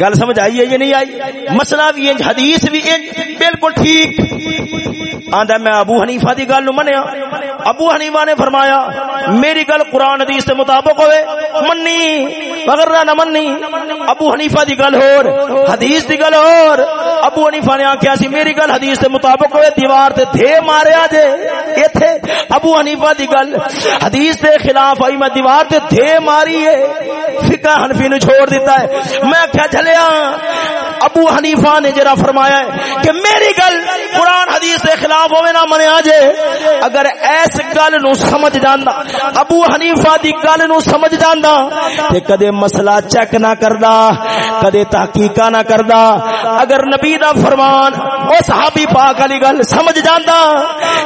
گل سمجھ آئی ہے یہ نہیں آئی؟ مسئلہ بھی انج، حدیث بھی انج، بالکل ٹھیک۔ آندا میں ابو حنیفہ دی گل نو منیا۔ ابو حنیفہ نے فرمایا، میری گل قرآن حدیث کے مطابق ہوئے منی مگر نہ منی ابو حنیفہ دی گل اور حدیث دی گل اور ابو حنیفہ نے آخیا سی، میری گل حدیث کے مطابق ہوئے، دیوار تے دھے ماریا جے۔ ایتھے ابو حنیفہ دی گل حدیث دے خلاف آئی، میں دیوار تے دھے ماری ہے۔ فقہ حنفی نے چھوڑ دیتا ہے۔ میں کیا جھلیا ابو حنیفہ نے جرا فرمایا ہے کہ میری گل قرآن حدیث دے خلاف ہوئے نہ منیا جے، اگر ایس گل نو سمجھ جاندا، ابو حنیفہ دی گل نو سمجھ جاندا، تے کدے مسئلہ چیک نہ کردا، کدے تحقیق نہ کردا، اگر نبی دا فرمان او صحابی پاک علی گل سمجھ جاندا،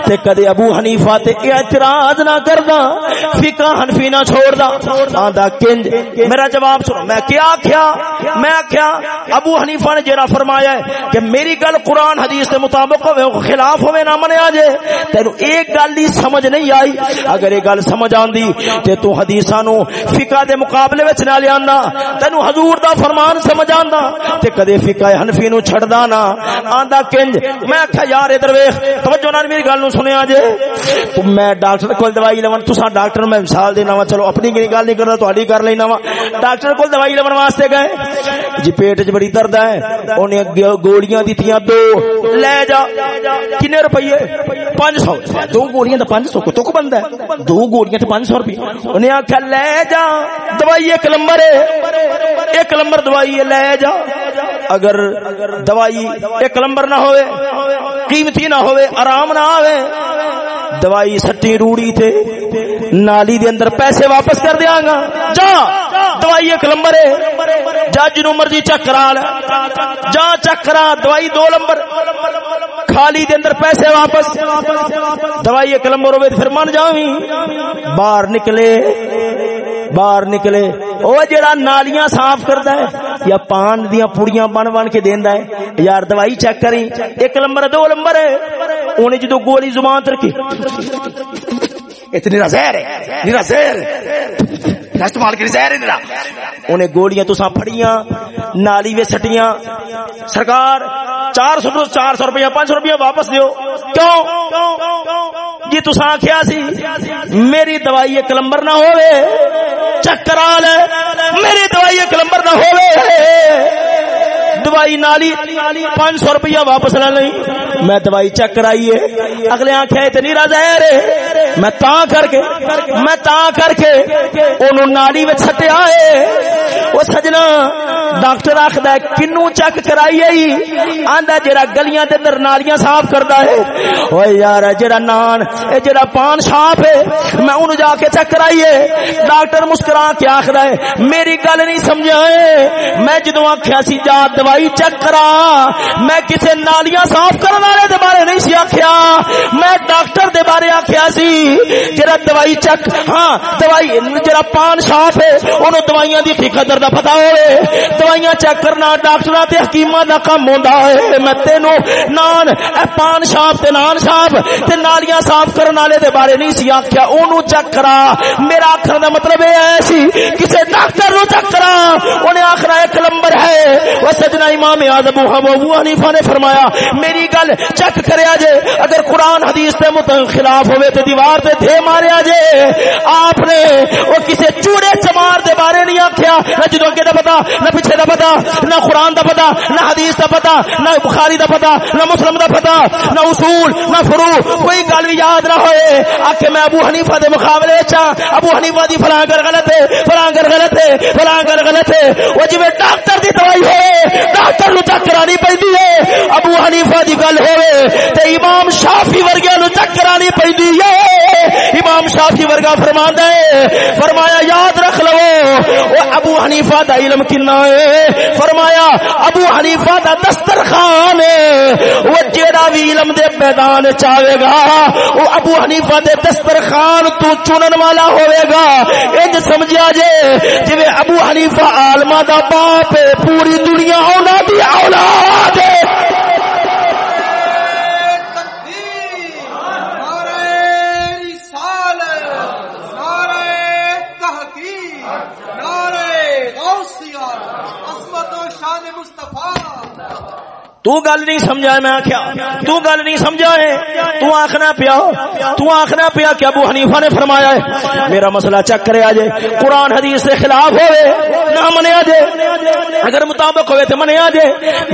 تے کدے ابو حنیفہ تے اعتراض نہ کردا، فقہ حنفی نہ چھوڑدا۔ آندا کنج میرا جواب سنو، میں کیا کیا میں کیا ابو حنیفہ نے جرا فرمایا ہے کہ میری گل قرآن حدیث کے مطابق ہوئے خلاف ہوئے نہ منیا جے، تینو ایک گل دی سمجھ نہیں آئی۔ اگر ایک گل سمجھ آندی تے تو حدیثاں نو فقہ دے مقابلے وچ نہ لیاندا تینو حضور دا فرمان سمجھ آندا تے کدے فقہ حنفی نو چھڑدا نہ آندا۔ کنج، میں آکھیا، یار ادھر ویکھ توجہ نال میری گل نو سنیا جے۔ تو میں ڈاکٹر کول دوائی لون، تساں ڈاکٹر میں مثال دینا وا، چلو اپنی گل نہیں کردا تہاڈی کر لینا وا۔ ڈاکٹر کول دوائی لون واسطے گئے۔ جی پیٹ وچ بڑی درد ہے اونے گولیاں دتیاں دو۔ لے جا کنے روپیے؟ 500 دو گولیاں تے 500 کو تو بندا ہے؟ دو گولیاں تے 500 روپے اونے آکھیا لے جا دوائی ایک نمبر ہے۔ ایک نمبر دوائی ہے لے جا۔ اگر دوائی ایک نمبر نہ ہوئے قیمتی نہ ہوئے آرام نہ آوے دوائی سٹی روڑی تھے نالی دے اندر پیسے واپس کر دیاں گا۔ جا دوائی ایک نمبر ہے۔ جا جنو مرضی چیک کرا لے۔ جا چیک کرا، دوائی دو نمبر۔ خالی دے اندر پیسے واپس۔ دوائی ایک نمبر ہوئے پھر من جاویں۔ باہر نکلے۔ باہر نکلے۔ او جڑا نالیاں صاف کردا ہے، یا پان دیاں پڑیاں بن بن کے دیندا ہے۔ یار دوائی چیک کریں۔ ایک نمبر، دو نمبر ہے۔ اونے جدو گولی زبان تے رکھی اتنی زہر ہے زہر استعمال کری زہر ہے انہیں گولیاں تساں پھڑیاں، نالی وچ سٹیاں۔ سرکار، چار سو چار سو روپیہ، پانچ سو روپیہ واپس دیو۔ کیوں؟ جی تساں آخیا سی، میری دوائی ایک نمبر نہ ہوئے چکر لے میری دوائی ایک نمبر نہ ہوئے دوائی نالی، پانچ سو روپیہ واپس لے لیں میں دوائی چیک کرائی ہے۔ اگلے آنکھیں اتنی زہر ہے۔ میں تا کر کے میں تا کر کے انہوں نالی وچ سٹیا ہے۔ وہ سجنا، ڈاکٹر آخد ہے کنو چیک کرائی جی؟ آندا جرا گلیاں دے اندر نالیاں صاف کردا ہے۔ او یار جرا نان، اے جرا پان صاف ہے، میں انہوں جا کے چیک کرائی ہے۔ ڈاکٹر مسکرا کے آخد ہے، میری گل نہیں سمجھا ہے۔ میں جدو آخیا سی، جا دوائی چیک کرا۔ میں کسے نالیاں صاف کر کرنے والے دے بارے نہیں سی آخیا میں ڈاکٹر دے بارے آخیا سی۔ جرا دوائی چیک ہاں دوائی جرا پان صاف ہے انہوں دوائیاں دی فکر دا پتا ہوئے۔ دوائیاں چیک کرنا ڈاکٹر تے حکیماں دا کام ہوندا ہے۔ میں تینو نان، اے پان صاف تے نان صاف تے نالیاں صاف کرن والے دے بارے نہیں سی آکھیا۔ اونوں چیک کرا۔ میرا آکھن دا مطلب اے ہے سی، کسے ڈاکٹر نو چیک کرا۔ اونے آکھنا ایک نمبر ہے۔ او سجنا امام اعظم ابو حنیفہ نے فرمایا، میری گل چیک کریا جے، اگر قرآن حدیث دے خلاف ہوئے تے دیوار تے تھے ماریا جے۔ آپ نے او کسے چوڑے چمار دے بارے نہیں آکھیا، نہ جدوں اگے دا پتہ نہ پیچھے دا پتا، نہ قرآن دا پتا، نہ حدیث دا پتا، نہ بخاری دا پتا، نہ مسلم دا پتا، نہ اصول، نہ فرو کوئی گل بھی یاد نہ ہوئے۔ آخ میں ابو حنیفہ دے مقابلے چا ہاں، ابو حنیفہ دی فلاں کر غلط ہے، فلاں کر غلط ہے، فلاں کر غلط ہے۔ وہ جی ڈاکٹر دی دوائی ہے ڈاکٹر نو چیک کرانی پی ہے، ابو حنیفہ دی گل ہوئے، تے امام شافی ورگیا نو چیک کرانی پی ہے۔ امام شافی ورگا فرما ہے، فرمایا، یاد رکھ لو ابو حنیفہ دا علم کنا ہے۔ فرمایا، ابو حنیفہ دا دسترخوان وہ جیڑا بھی علم دے میدان چاہے گا وہ ابو حنیفہ دے دسترخوان تو چنن والا ہوئے گا۔ انج سمجھا جے، جویں ابو حنیفہ عالمہ دا باپ پوری دنیا اونا دی اولاد ہے۔ تو گل نہیں سمجھا میں آخیا تو گل نہیں سمجھا ہے۔ تو آخنا پیا، تو آخنا پیا کہ ابو حنیفہ نے فرمایا ہے، میرا مسئلہ چک کرے آجے، قرآن حدیث سے خلاف ہوئے، نہ منے آجے۔ اگر مطابق ہوئے تو منے آجے۔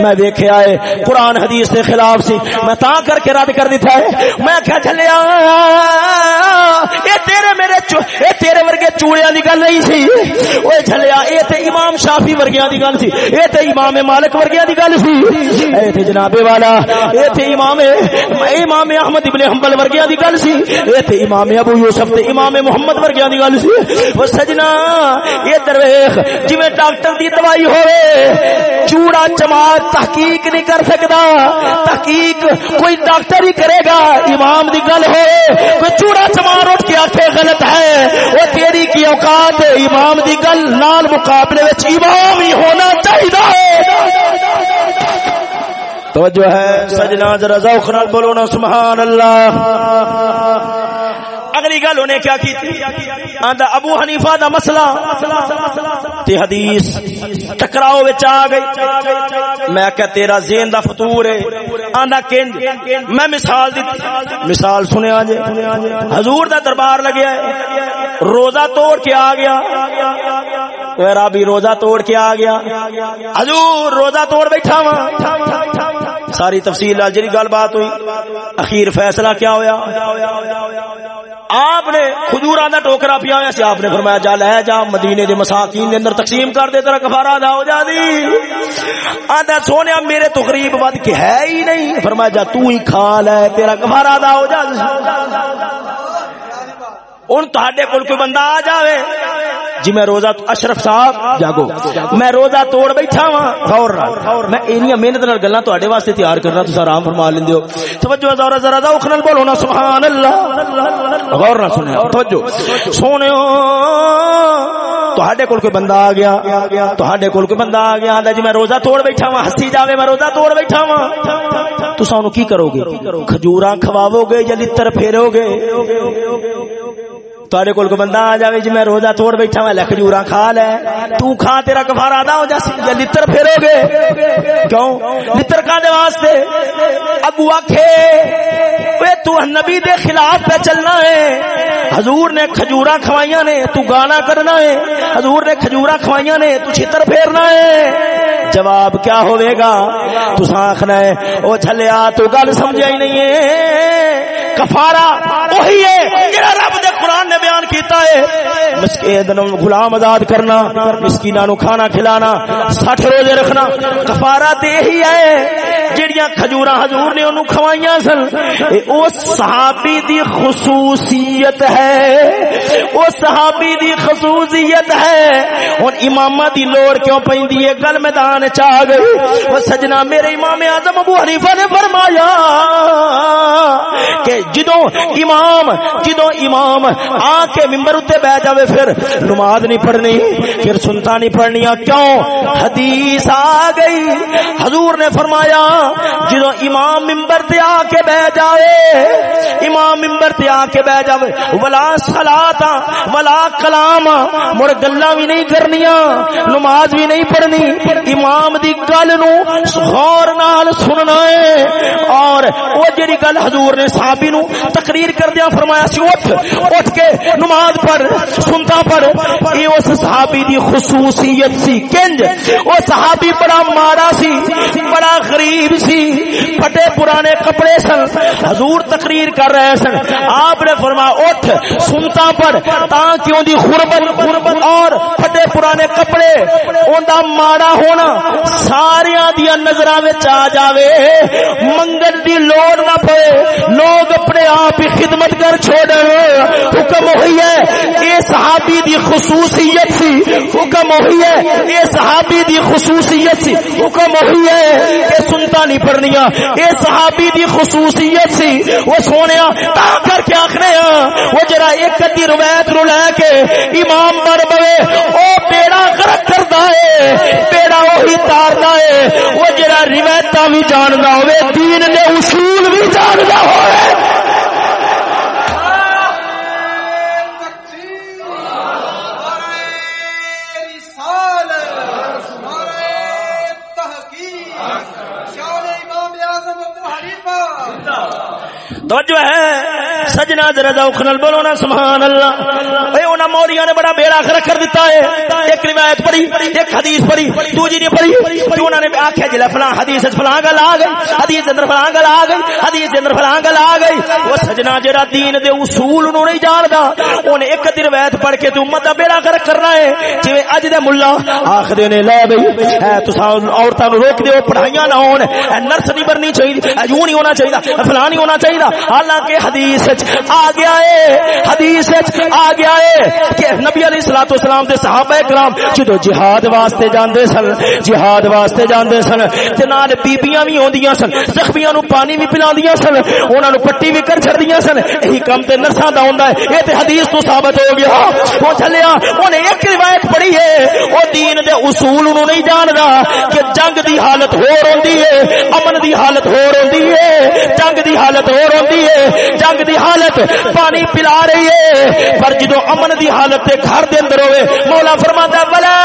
میں دیکھے آئے قرآن حدیث سے خلاف سی۔ میں تا کر کے رد کر دیتا ہے۔ میں کیا چلے اے تیرے میرے چو... اے تیرے ورگے چوڑیاں دی گل نہیں سی۔ اوے چلیا اے تے امام شافی ورگیاں دی گل سی۔ اے تے امام مالک ورگیاں دی گل سی۔ اے تے جناب والا۔ اے تے امام اے امام احمد ابن حنبل ورگیاں دی گل سی۔ اے تے امام ابو یوسف تے امام محمد ورگیاں دی گل سی۔ او سجنا اے درویش، جویں ڈاکٹر دی دوائی ہوے چوڑا چمار تحقیق نہیں کر سکدا۔ تحقیق کوئی ڈاکٹر ہی کرے گا۔ امام دی گل ہو کوئی چوڑا چمار اٹھ کے آکھے، غلط ہے۔ وہ تیری کی اوقات امام دی گل نال مقابلے وچ امام ہی ہونا چاہیے توجہ ہے۔ سجنا ذرا ذوق نال بولو نا سبحان اللہ اگلی گل انہیں کیا کی تھی؟ آندا ابو حنیفہ دا مسئلہ۔ تے حدیث ٹکراؤ وچ آ گئی۔ میں کہ تیرا ذہن دا فطور ہے۔ آندا کنج جی، میں مثال دتی مثال سنیا جے حضور دا دربار لگیا ہے۔ روزہ توڑ کے آ گیا۔ میرا بھی روزہ توڑ کے آ گیا۔ حضور، روزہ توڑ بیٹھا وا۔ ساری تفصیل جی گل بات ہوئی، اخیر فیصلہ کیا ہویا؟ آپ نے کھجور کا ٹوکرا پیا ہوا سی، آپ نے فرمایا، جا لے جا، مدینے دے مساکین دے اندر تقسیم کر دے، تیرا کفارا ادا ہو جا دی۔ آدھا سونے میرے تو غریب ود کے ہے ہی نہیں۔ فرمایا، جا تو ہی کھا لے، تیرا کفارا ادا ہو جا ان تہاڈے کول کوئی بندہ آ جاوے جی میں روزہ اشرف صاحب، جاگو۔ میں روزہ توڑ بیٹھا وا غور میں اینیاں محنت نال گلاں تہاڈے واسطے تیار کرنا ہاں، تسا آرام فرما لیندے ہو۔ توجہ ذرا ذرا ذوق نال بولو نا سبحان اللہ غور نال سنیا توجہ۔ سونےو تہاڈے کول کوئی بندہ آ گیا تہاڈے کول کوئی بندہ آ گیا، آندا جی میں روزہ توڑ بیٹھا وا ہسی جاوے میں روزہ توڑ بیٹھا وا تساں نو کی کرو گے کھجوراں کھواو گے یا لتر پھیرو گے تھوڑے کول کو بندہ آ جائے جی میں روزہ توڑ بیٹھا میں لکھ جورا کھا لے۔ تو کھا تیرا کفارا ادا ہو جاسی یا لتر پھیرو گے۔ کیوں؟ لتر کا دے واسطے؟ ابو آکھے اے تو نبی دے خلاف پہ چلنا ہے۔ حضور نے کھجورا کھوائیاں نے، تو گانا کرنا ہے۔ حضور نے کھجورا کھوائیاں نے، تو چھتر پھیرنا ہے۔ جواب کیا ہوئے گا؟ تو آخنا ہے، او چھلیا تو گل سمجھا ہی نہیں ہے۔ کفارا وہی ہے، جڑا رب قرآن نے غلام آزاد کرنا مسکیناں نو کھانا کھلانا سٹھ روزے رکھنا۔ کفارا تے ہی ہے، جڑیاں کھجوراں حضور نے اونوں کھوائیاں سن۔ اے او صحابی دی خصوصیت ہے، او صحابی دی خصوصیت ہے۔ ہن امامہ دی لوڑ کیوں پیندی ہے؟ گل میدان چ آ گئی۔ او سجنا میرے امام اعظم ابو حنیفہ نے فرمایا کہ جدو امام جدو امام آ کے ممبر اتنے بہ جاوے پھر نماز نہیں پڑھنی، پھر سنتا نہیں پڑھنی کیوں؟ حدیث آ گئی۔ حضور نے فرمایا جدو امام ممبر تے آ کے بہ جاوے، امام ممبر تے آ کے بہ جاوے۔ ولا صلاتا، ولا کلام مڑ گلاں بھی نہیں کرنیاں، نماز بھی نہیں پڑھنی۔ امام دی گل نو غور نال سننا ہے۔ اور وہ جڑی گل حضور نے صحابی نو تقریر کردیا فرمایا سی، اٹھ اٹھ کے نماز پڑھ سن سنتا پڑھ، یہ اس صحابی دی خصوصیت سی۔ کنج، وہ صحابی بڑا مارا سی، بڑا غریب سی، پھٹے پرانے کپڑے سن۔ حضور تقریر کر رہے سن۔ آپ نے فرمایا، اٹھ، سنتا پڑھ تا کیوں دی غربت غربت اور پھٹے پرانے کپڑے اوندا ماڑا ہونا۔ ساریاں دی نظراں وچ آ جاوے۔ منگل دی لوڑ نہ پے لوگ اپنے آپ ہی خدمت کر چھوڑے حکم ہوئی ہے یہ صحابی دی خصوصیت سی، حکم ہوئی ہے یہ صحابی دی خصوصیت سی، حکم ہوئی ہے کہ سنتا نہیں پڑنیا یہ صحابی دی خصوصیت سی، وہ سونے تا کر کے آخنے ہاں وہ جرا ایک ادی روایت رو لے کے امام بن بوے او بیڑا غرق کردا ہے، بیڑا وہی تاردا ہے۔ وہ جرا روایت بھی جاندا ہوے دین دے اصول بھی جاندا ہوے توجہ ہے۔ سجنا ذرا ذوق نال بولو نا سبحان اللہ۔ اے انہاں مولیاں نے بڑا بیڑا کر کر دیتا ہے۔ ایک روایت پڑھی، ایک حدیث پڑھی، دوسری نے پڑھی۔ تو انہاں نے آکھیا، جلے فلاں حدیث وچ فلاں گل آ گئی، حدیث اندر فلاں گل آ گئی، حدیث دے اندر فلاں گل آ گئی۔ او سجنا جڑا دین دے اصول نو نہیں جاندا اونے ایک دی روایت پڑھ کے تے امت دا بیڑا کر کرنا ہے۔ جویں اج دے مولا آکھدے نے، لے بھئی، اے تساں عورتاں نو روک دیو، پڑھائیاں نہ ہون۔ نرس نہیں بننی چاہیے یوں نہیں ہونا چاہیے فلاں نہیں ہونا چاہیے حالانکہ حدیث آ گیا ہے، حدیث آ گیا ہے۔ کہ نبی علیہ الصلوۃ والسلام دے صحابہ کرام جدو جہاد واسطے جاندے سن، جہاد واسطے جاندے سن، تے نال بیبییاں بھی ہوندیاں سن، زخمیاں نو پانی بھی پلاندیاں سن، انہاں نو پٹی بھی کر چھڑدیاں سن۔ یہی کم تے نرساں دا ہوندا ہے۔ اے تے حدیث تو ثابت ہو گیا۔ او چلیا اونے ایک روایت پڑھی ہے او دین دے اصول نو نہیں جاندا کہ جنگ دی حالت ہو روندی ہے، امن دی حالت ہو روندی ہے، جنگ دی حالت ہو روندی ہے۔ جنگ دی حالت پانی پلا رہی ہے، پر جدو امن دی حالت تے گھر دے اندر ہوئے۔ مولا فرماتا ہے، ولا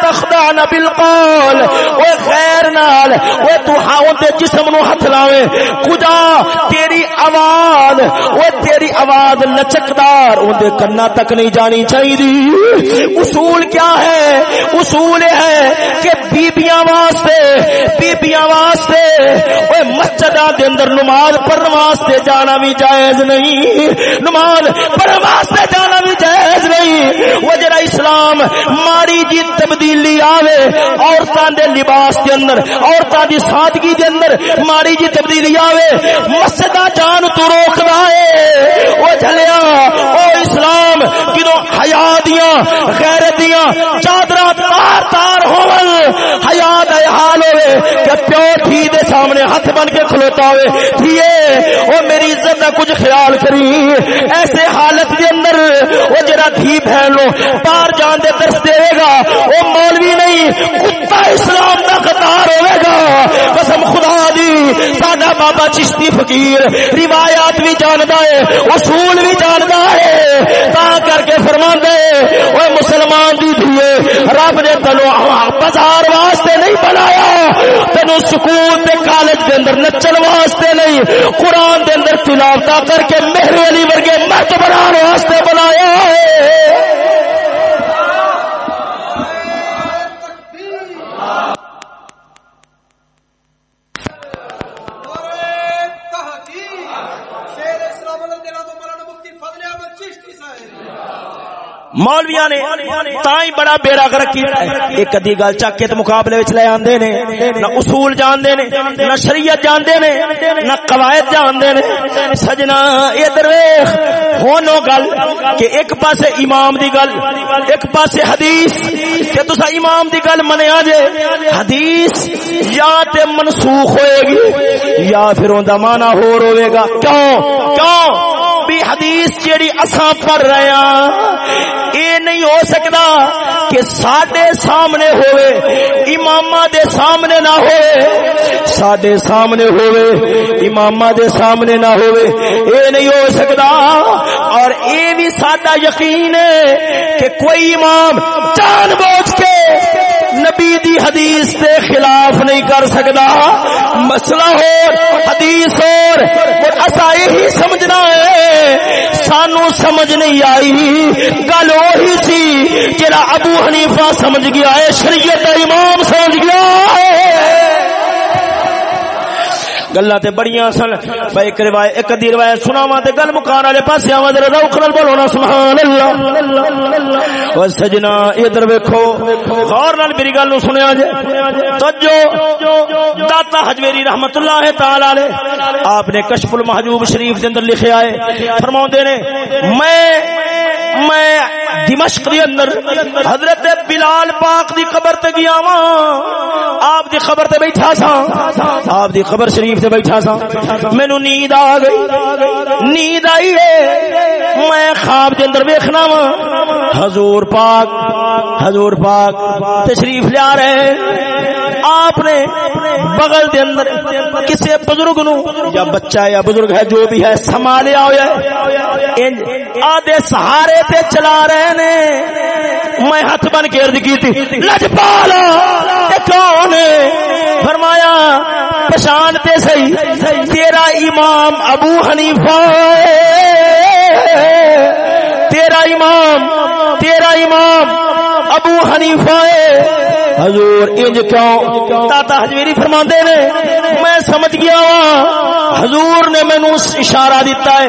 تخدعن بالقول او غیر نال او تو ہاں ہاون دے جسم نو ہاتھ لاوے۔ خدا، تیری آواز او تیری آواز لچکدار، اون دے کنا تک نہیں جانی چاہیے اصول کیا ہے؟ اصول ہے کہ بیبیاں واسطے بیبیاں واسطے او مسجداں دے اندر نماز پڑھن واسطے جانا بھی جائز نہیں۔ نماز پڑھن واسطے جانا بھی جائز نہیں۔ وہ جڑا اسلام ماڑی جی تبدیلی آوے، عورتاں دے لباس دے اندر، عورتاں دی سادگی دے اندر ماڑی جی تبدیلی آوے۔ مسجداں جان تو روکدا ہے او جھلیا، او اسلام کدو حیا دیاں، غیرت دیاں، چادراں تار تار ہون، حیا دا حال ہوے کہ پیو تھی دے سامنے ہاتھ بن کے کھلوتا ہوئے۔ تھیے، او میری عزت دا کچھ خیال کری۔ ایسے حالت دے اندر او جڑا تھی بہن لو باہر جان دے درس دے گا، او مولوی نہیں، کتا اسلام دا قطار ہوے گا۔ قسم خدا دی، ساڈا بابا چشتی فقیر، روایات بھی جاندا ہے، اصول بھی جاندا ہے۔ تا کر کے فرماندا ہے او مسلمان دی دھیے، رب نے تینو بازار واسطے نہیں بنایا۔ تینو سکون تے کالج دے اندر نچن واسطے نہیں، قرآن دے اندر تلاوت کر کے مہر علی ورگے مرد بنانے واسطے بنایا۔ ہے مولویا نے تائی بڑا بیڑا کر رکھی ایک ادی گل چک کے مقابلے وچ لے آندے نے۔ نہ اصول جاندے نے، نہ شریعت جاندے نے، نہ قواعد جاندے نے۔ سجنا ادھر ویکھ ہونو گل کہ ایک پاسے امام دی گل، ایک پاسے حدیث۔ کہ تسا امام دی گل منیا جے، حدیث یا تے منسوخ ہوئے گی، یا پھر اوندا معنی ہور ہوے گا۔ کیوں؟ کیوں؟ بھی حدیث جیڑی اساں پڑھ رہے ہاں یہ نہیں ہو سکتا کہ سڈے سامنے ہوئے امام دے سامنے نہ ہوئے۔ سڈے سامنے ہوئے امام دے سامنے نہ ہوئے۔ یہ نہیں ہو سکتا۔ اور یہ بھی سادہ یقین ہے کہ کوئی امام جان بوجھ کے نبی دی حدیث دے خلاف نہیں کر سکتا مسئلہ ہو، حدیث اور اصا یہی سمجھنا ہے، سانو سمجھ نہیں آئی۔ گل وہی سی جڑا ابو حنیفہ سمجھ گیا ہے، شریعت امام سمجھ گیا ہے۔ گلا تے بڑیاں سن۔ ایک روایت ایک دی روایت سناواں تے گل مکان والے پاسے آواں ذرا روک نال بولو نا سبحان اللہ او سجنا ادھر ویکھو۔ غور نال میری گل نو سنیا جے۔ توجہ۔ داتا حجویری رحمتہ اللہ تعالی علیہ۔ آپ نے کشف المحجوب شریف دے اندر لکھیا ہے فرماوندے نے، میں میں دمشق دی اندر حضرت بلال پاک دی قبر تے گیا وا آپ دی قبر تے بیٹھا سا آپ دی قبر شریف تے بیٹھا سا۔ مینوں نیند آ گئی۔ نیند آئی ہے۔ میں خواب دے اندر ویکھنا وا۔ حضور پاک حضور پاک، تشریف لے آ رہے آپ نے بغل دے اندر کسی بزرگ نو یا بچہ یا بزرگ ہے، جو بھی ہے، سنبھالیا ہوا ہے۔ آدھے سہارے تے چلا رہے نے۔ میں ہاتھ بن کے ارد کی تھی لجپالا کون فرمایا پچھان تے تے صحیح، تیرا امام ابو حنیفہ تیرا امام تیرا امام ابو حنیفہ حضور، انج کیوں؟ تا حجویری فرما دے نے، میں سمجھ گیا وا حضور نے مینو اشارہ دیتا ہے،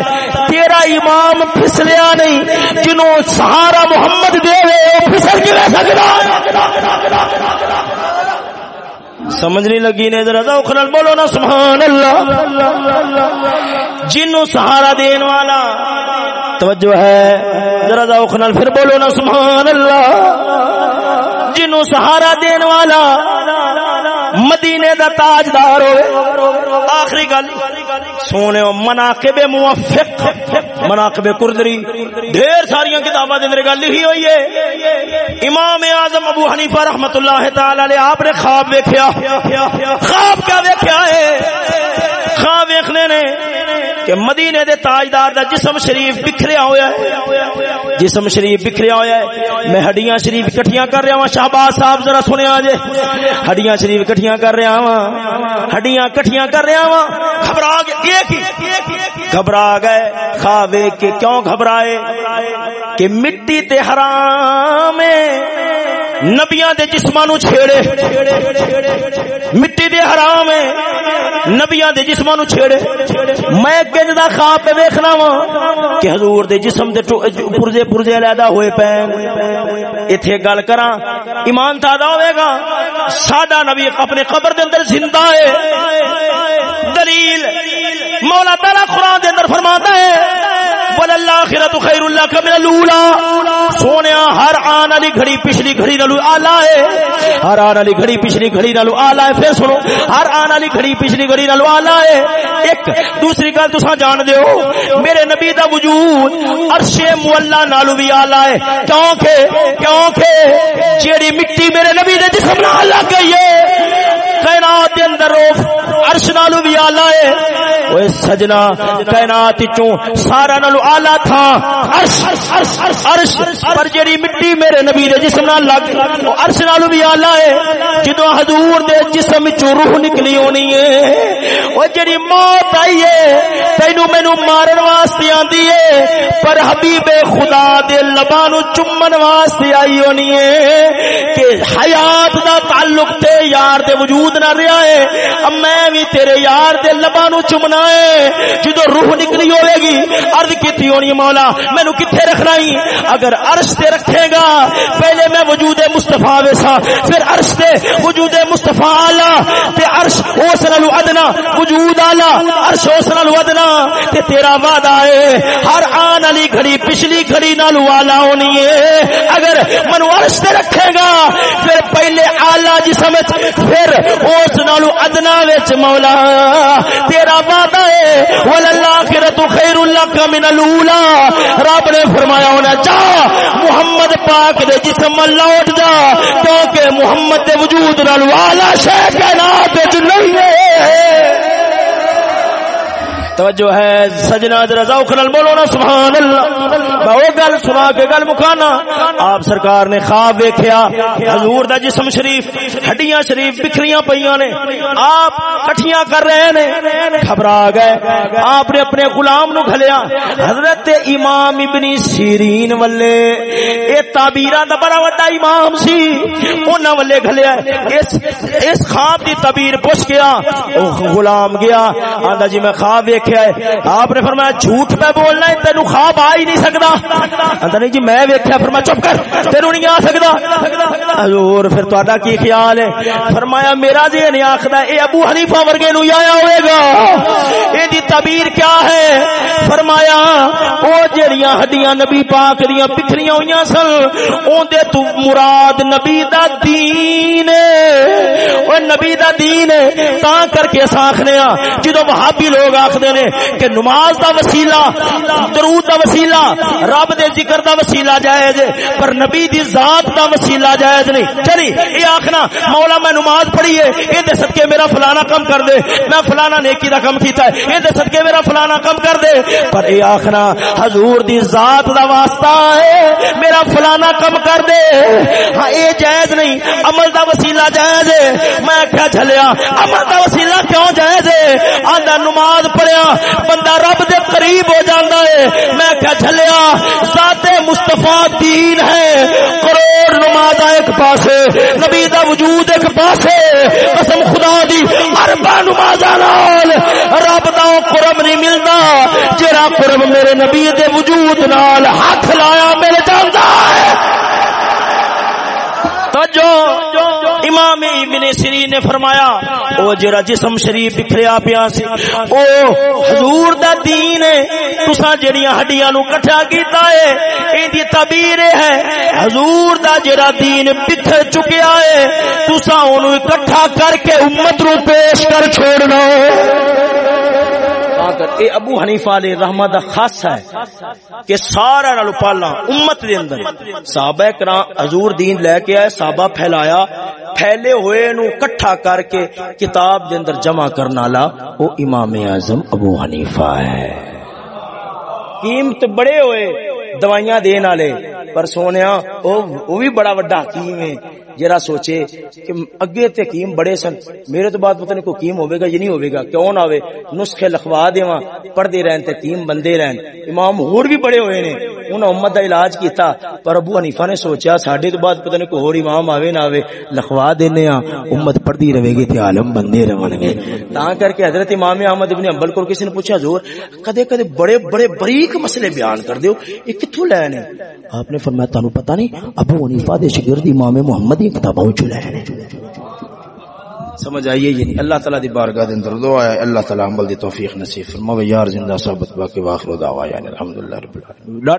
تیرا امام پھسلیا نہیں، جنوں سہارا محمد دے پھسل کے رہ سکتا سمجھ نہیں لگی نے ذرا ذوق نال بولو نا سبحان اللہ جنوں سہارا دین والا، توجہ ہے، ذرا ذوق نال پھر بولو نا سبحان اللہ جنوں سہارا دین والا مدینے دا تاجدار ہوئے۔ آخری گل، سونے مناقب موفق مناقب کردری۔ ڈھیر ساری کتاباں دے اندر گل لکھی ہوئی ہے۔ امام اعظم ابو حنیفہ رحمت اللہ تعالی علیہ آپ نے خواب ویکھیا۔ خواب کیا ویکھیا ہے؟ خواب ویکھنے نے کہ مدینے دے تاجدار دا جسم شریف بکھریا ہویا ہے۔ جسم شریف بکھریا ہویا ہے۔ میں ہڈیاں شریف اکٹھیاں کر رہا ہوں شہباز صاحب ذرا سنیا جے ہڈیاں شریف اکٹھیااں کر رہا ہوں ہڈیاں اکٹھیاں کر رہا ہوں گھبرا گئے۔ گھبرا گئے۔ خواب کے کیوں گھبرائے؟ کہ مٹی تے حرام نبیاں دے جسمانو چھیڑے۔ مٹی دے حرام ہے نبیاں دے جسمانو چھیڑے۔ میں کنج دا خواب پہ ویکھنا وا کہ حضور دے جسم دے پرزے پرزے علیحدہ ہوئے پین ایتھے گل کراں، ایمان تازہ ہوے گا۔ ساڈا نبی اپنے قبر دے اندر زندہ ہے۔ دلیل مولا تعالی قران دے اندر فرماتا ہے وللآخرت خیر اللہ کا من الاولا سونیا، ہر آن علی گھڑی پچھلی گھڑی نلو آلہ ہے۔ ہر آن علی گھڑی پچھلی گھڑی نلو آلہ ہے۔ پھر سنو، ہر آن علی گھڑی پچھلی گھڑی نلو آلہ ہے۔ ایک، دوسری گل تساں جان دیو میرے نبی دا وجود عرش مولا نالو بھی آلہ ہے۔ کیونکہ کیونکہ جیڑی مٹی میرے نبی دے جسم نال لگ گئی ہے کائنات دے اندر روح عرش نالو بھی آلہ ہے۔ اوے سجنا کائنات وچوں سارا نالو آلہ تھا۔ عرش عرش عرش پر جڑی مٹی میرے نبی دے جسم نال لگ او عرش نالو بھی آلہ ہے۔ جدوں حضور دے جسم وچوں روح نکلی ہونی ہے او جڑی موت آئی ہے تینو مینوں مارن واسطے آندی ہے۔ پر حبیب خدا دے لباں نو چومن واسطے آئی ہونی ہے کہ حیات دا تعلق تے یار دے وجود موجود نہ رہا ہے۔ اب میں بھی تیرے یار دے لبا نو چمنا ہے۔ جدو روح نکلی ہوئے گی، عرض کیتی ہونی مولا مینو کتنے رکھنا ہی؟ اگر عرش تے رکھے گا، پہلے میں وجود مصطفیٰ ویسا، پھر عرش تے وجود مصطفیٰ آلا تے عرش اس نالو ادنا، وجود آلا عرش اس نالو ادنا، تے تیرا وعدہ ہے۔ ہر آن علی گھڑی، پچھلی گھڑی نالو آلا ہونی ہے۔ اگر منو عرش تے رکھے گا، پھر پہلے آلہ جسم پھر اس نالو ادنا وچ مولا، تیرا وعدہ ہے وللآخرۃ خیر لک من الاولا رب نے فرمایا ہونا، جا، محمد پاک دے جسم لوٹ جا، کیونکہ محمد دے وجود نال والا شے کائنات وچ نہیں ہے۔ توجہ ہے سجنا ذرا نال بولو نا، سبحان اللہ۔ وہ گل سنا کے گل مکانا۔ آپ سرکار نے خواب ویکھیا، حضور دا جسم شریف، ہڈیاں شریف بکھریاں پیاں نے۔ آپ کٹھیاں کر رہے نے۔ گھبرا گئے۔ آپ نے اپنے غلام نو گھلیا۔ حضرت امام ابن سیرین ولے اے تعبیراں دا بڑا بڑا امام سی، انہاں ولے گھلیا۔ اس اس خواب دی تعبیر پوچھ گیا او غلام گیا، آندا جی میں خواب ویکھ ویکھیا ہے۔ آپ نے فرمایا جھوٹ پہ بولنا ہے تینو خواب آ ہی نہیں سکدا انت نہیں جی میں ویکھیا، فرمایا چپ کر تینو نہیں آ سکدا حضور، پھر تہاڈا کی خیال ہے؟ فرمایا میرا جی ذہن آکھدا اے ابو حنیفہ ورگے نو آیا ہوئے گا۔ اے دی تعبیر کیا ہے؟ فرمایا، او جڑیاں ہڈیاں نبی پاک دیاں بکھریاں ہویاں سن اون دے تو مراد نبی دا دین او نبی دا دین تا کر کے اساں آکھنے ہاں جدوں وہابی لوگ آکھدے نے کہ نماز دا وسیلہ، درود دا وسیلہ، رب دے ذکر دا وسیلہ جائز ہے، پر نبی دی ذات دا وسیلہ جائز نہیں۔ چلی، یہ آخنا، مولا میں نماز پڑھی ہے، یہ دے صدقے میرا فلانا کم کر دے۔ میں فلانا نیکی دا کم کیتا ہے، یہ دے صدقے میرا فلانا کم کر دے۔ پر یہ آخنا، حضور دی ذات دا واسطہ ہے، میرا فلانا کم کر دے۔ ہاں یہ جائز نہیں، عمل دا وسیلہ جائز ہے۔ میں کیا جھلیا عمل دا وسیلہ کیوں جائز ہے؟ آدھا نماز پڑھیا بندہ رب دے قریب ہو جاندہ ہے۔ میں کیا جھلیا، ذات مصطفیٰ دین ہے۔ کروڑ نماز ایک پاسے، نبی دا وجود ایک پاسے۔ قسم خدا دی اربع نماز نال رب دا قرب نہیں ملدا جڑا قرب میرے نبی دے وجود نال ہاتھ لایا میرے جاندا ہے۔ توجہ، امام ابن سری نے فرمایا، او جرا جسم شریف بکھریا پیا سی او حضور دا دین ہے، تساں جڑیاں ہڈیاں نو کٹھا کیتا ہے، ایں دی تعبیر ہے، حضور دا جڑا دین بکھر چکیا ہے، تساں اونوں اکٹھا کر کے امت نو پیش کر چھوڑنا۔ اے ابو حنیفہ علیہ رحمہ دا خاص ہے کہ سارا نال پالا امت دے اندر۔ صحابہ کرام حضور دین لے کے آئے، صحابہ پھیلایا، پھیلے ہوئے نو کٹھا کر کے کتاب دے اندر جمع کرنا لا او امام اعظم ابو حنیفہ ہے۔ قیمت بڑے ہوئے دوائیاں دین والے۔ پر سونیا، او بھی بڑا وڈا حکیم ہے۔ جرا سوچے کہ اگے تے حکیم بڑے سن۔ میرے تو بعد پتہ نہیں کوئی حکیم ہوے گا یا نہیں ہوے گا۔ کیوں نہ ہوے نسخے لکھوا دیواں۔ پڑھدے رہن تے حکیم بندے رہن۔ امام ہور بھی بڑے ہوئے نے۔ انہاں امت دا علاج کیتا، پر ابو حنیفہ نے سوچیا، ساڈے تو بعد پتہ نہیں کوئی اور امام آوے نہ آوے۔ لکھوا دینے ہاں امت پڑھدی رہے گی تے عالم بندے رہن گے۔ تاں کر کے حضرت امام احمد ابن حنبل کو کسی نے پوچھا زور کدے کدے بڑے بڑے بریک مسئلے بیان کر دیو، یہ کتھوں لے نے؟ آپ نے فرمایا، تانوں پتہ نہیں، ابو حنیفہ دے شاگرد امام محمد دی کتاباں وچ لے سمجھ آئیے یہ نہیں؟ اللہ تعالی دی بارگاہ دے اندر دعا ہے، اللہ تعالی عمل دی توفیق نصیب فرماوے۔ یار زندہ ثابت باقی، واخر دعوانا الحمدللہ رب العالمین۔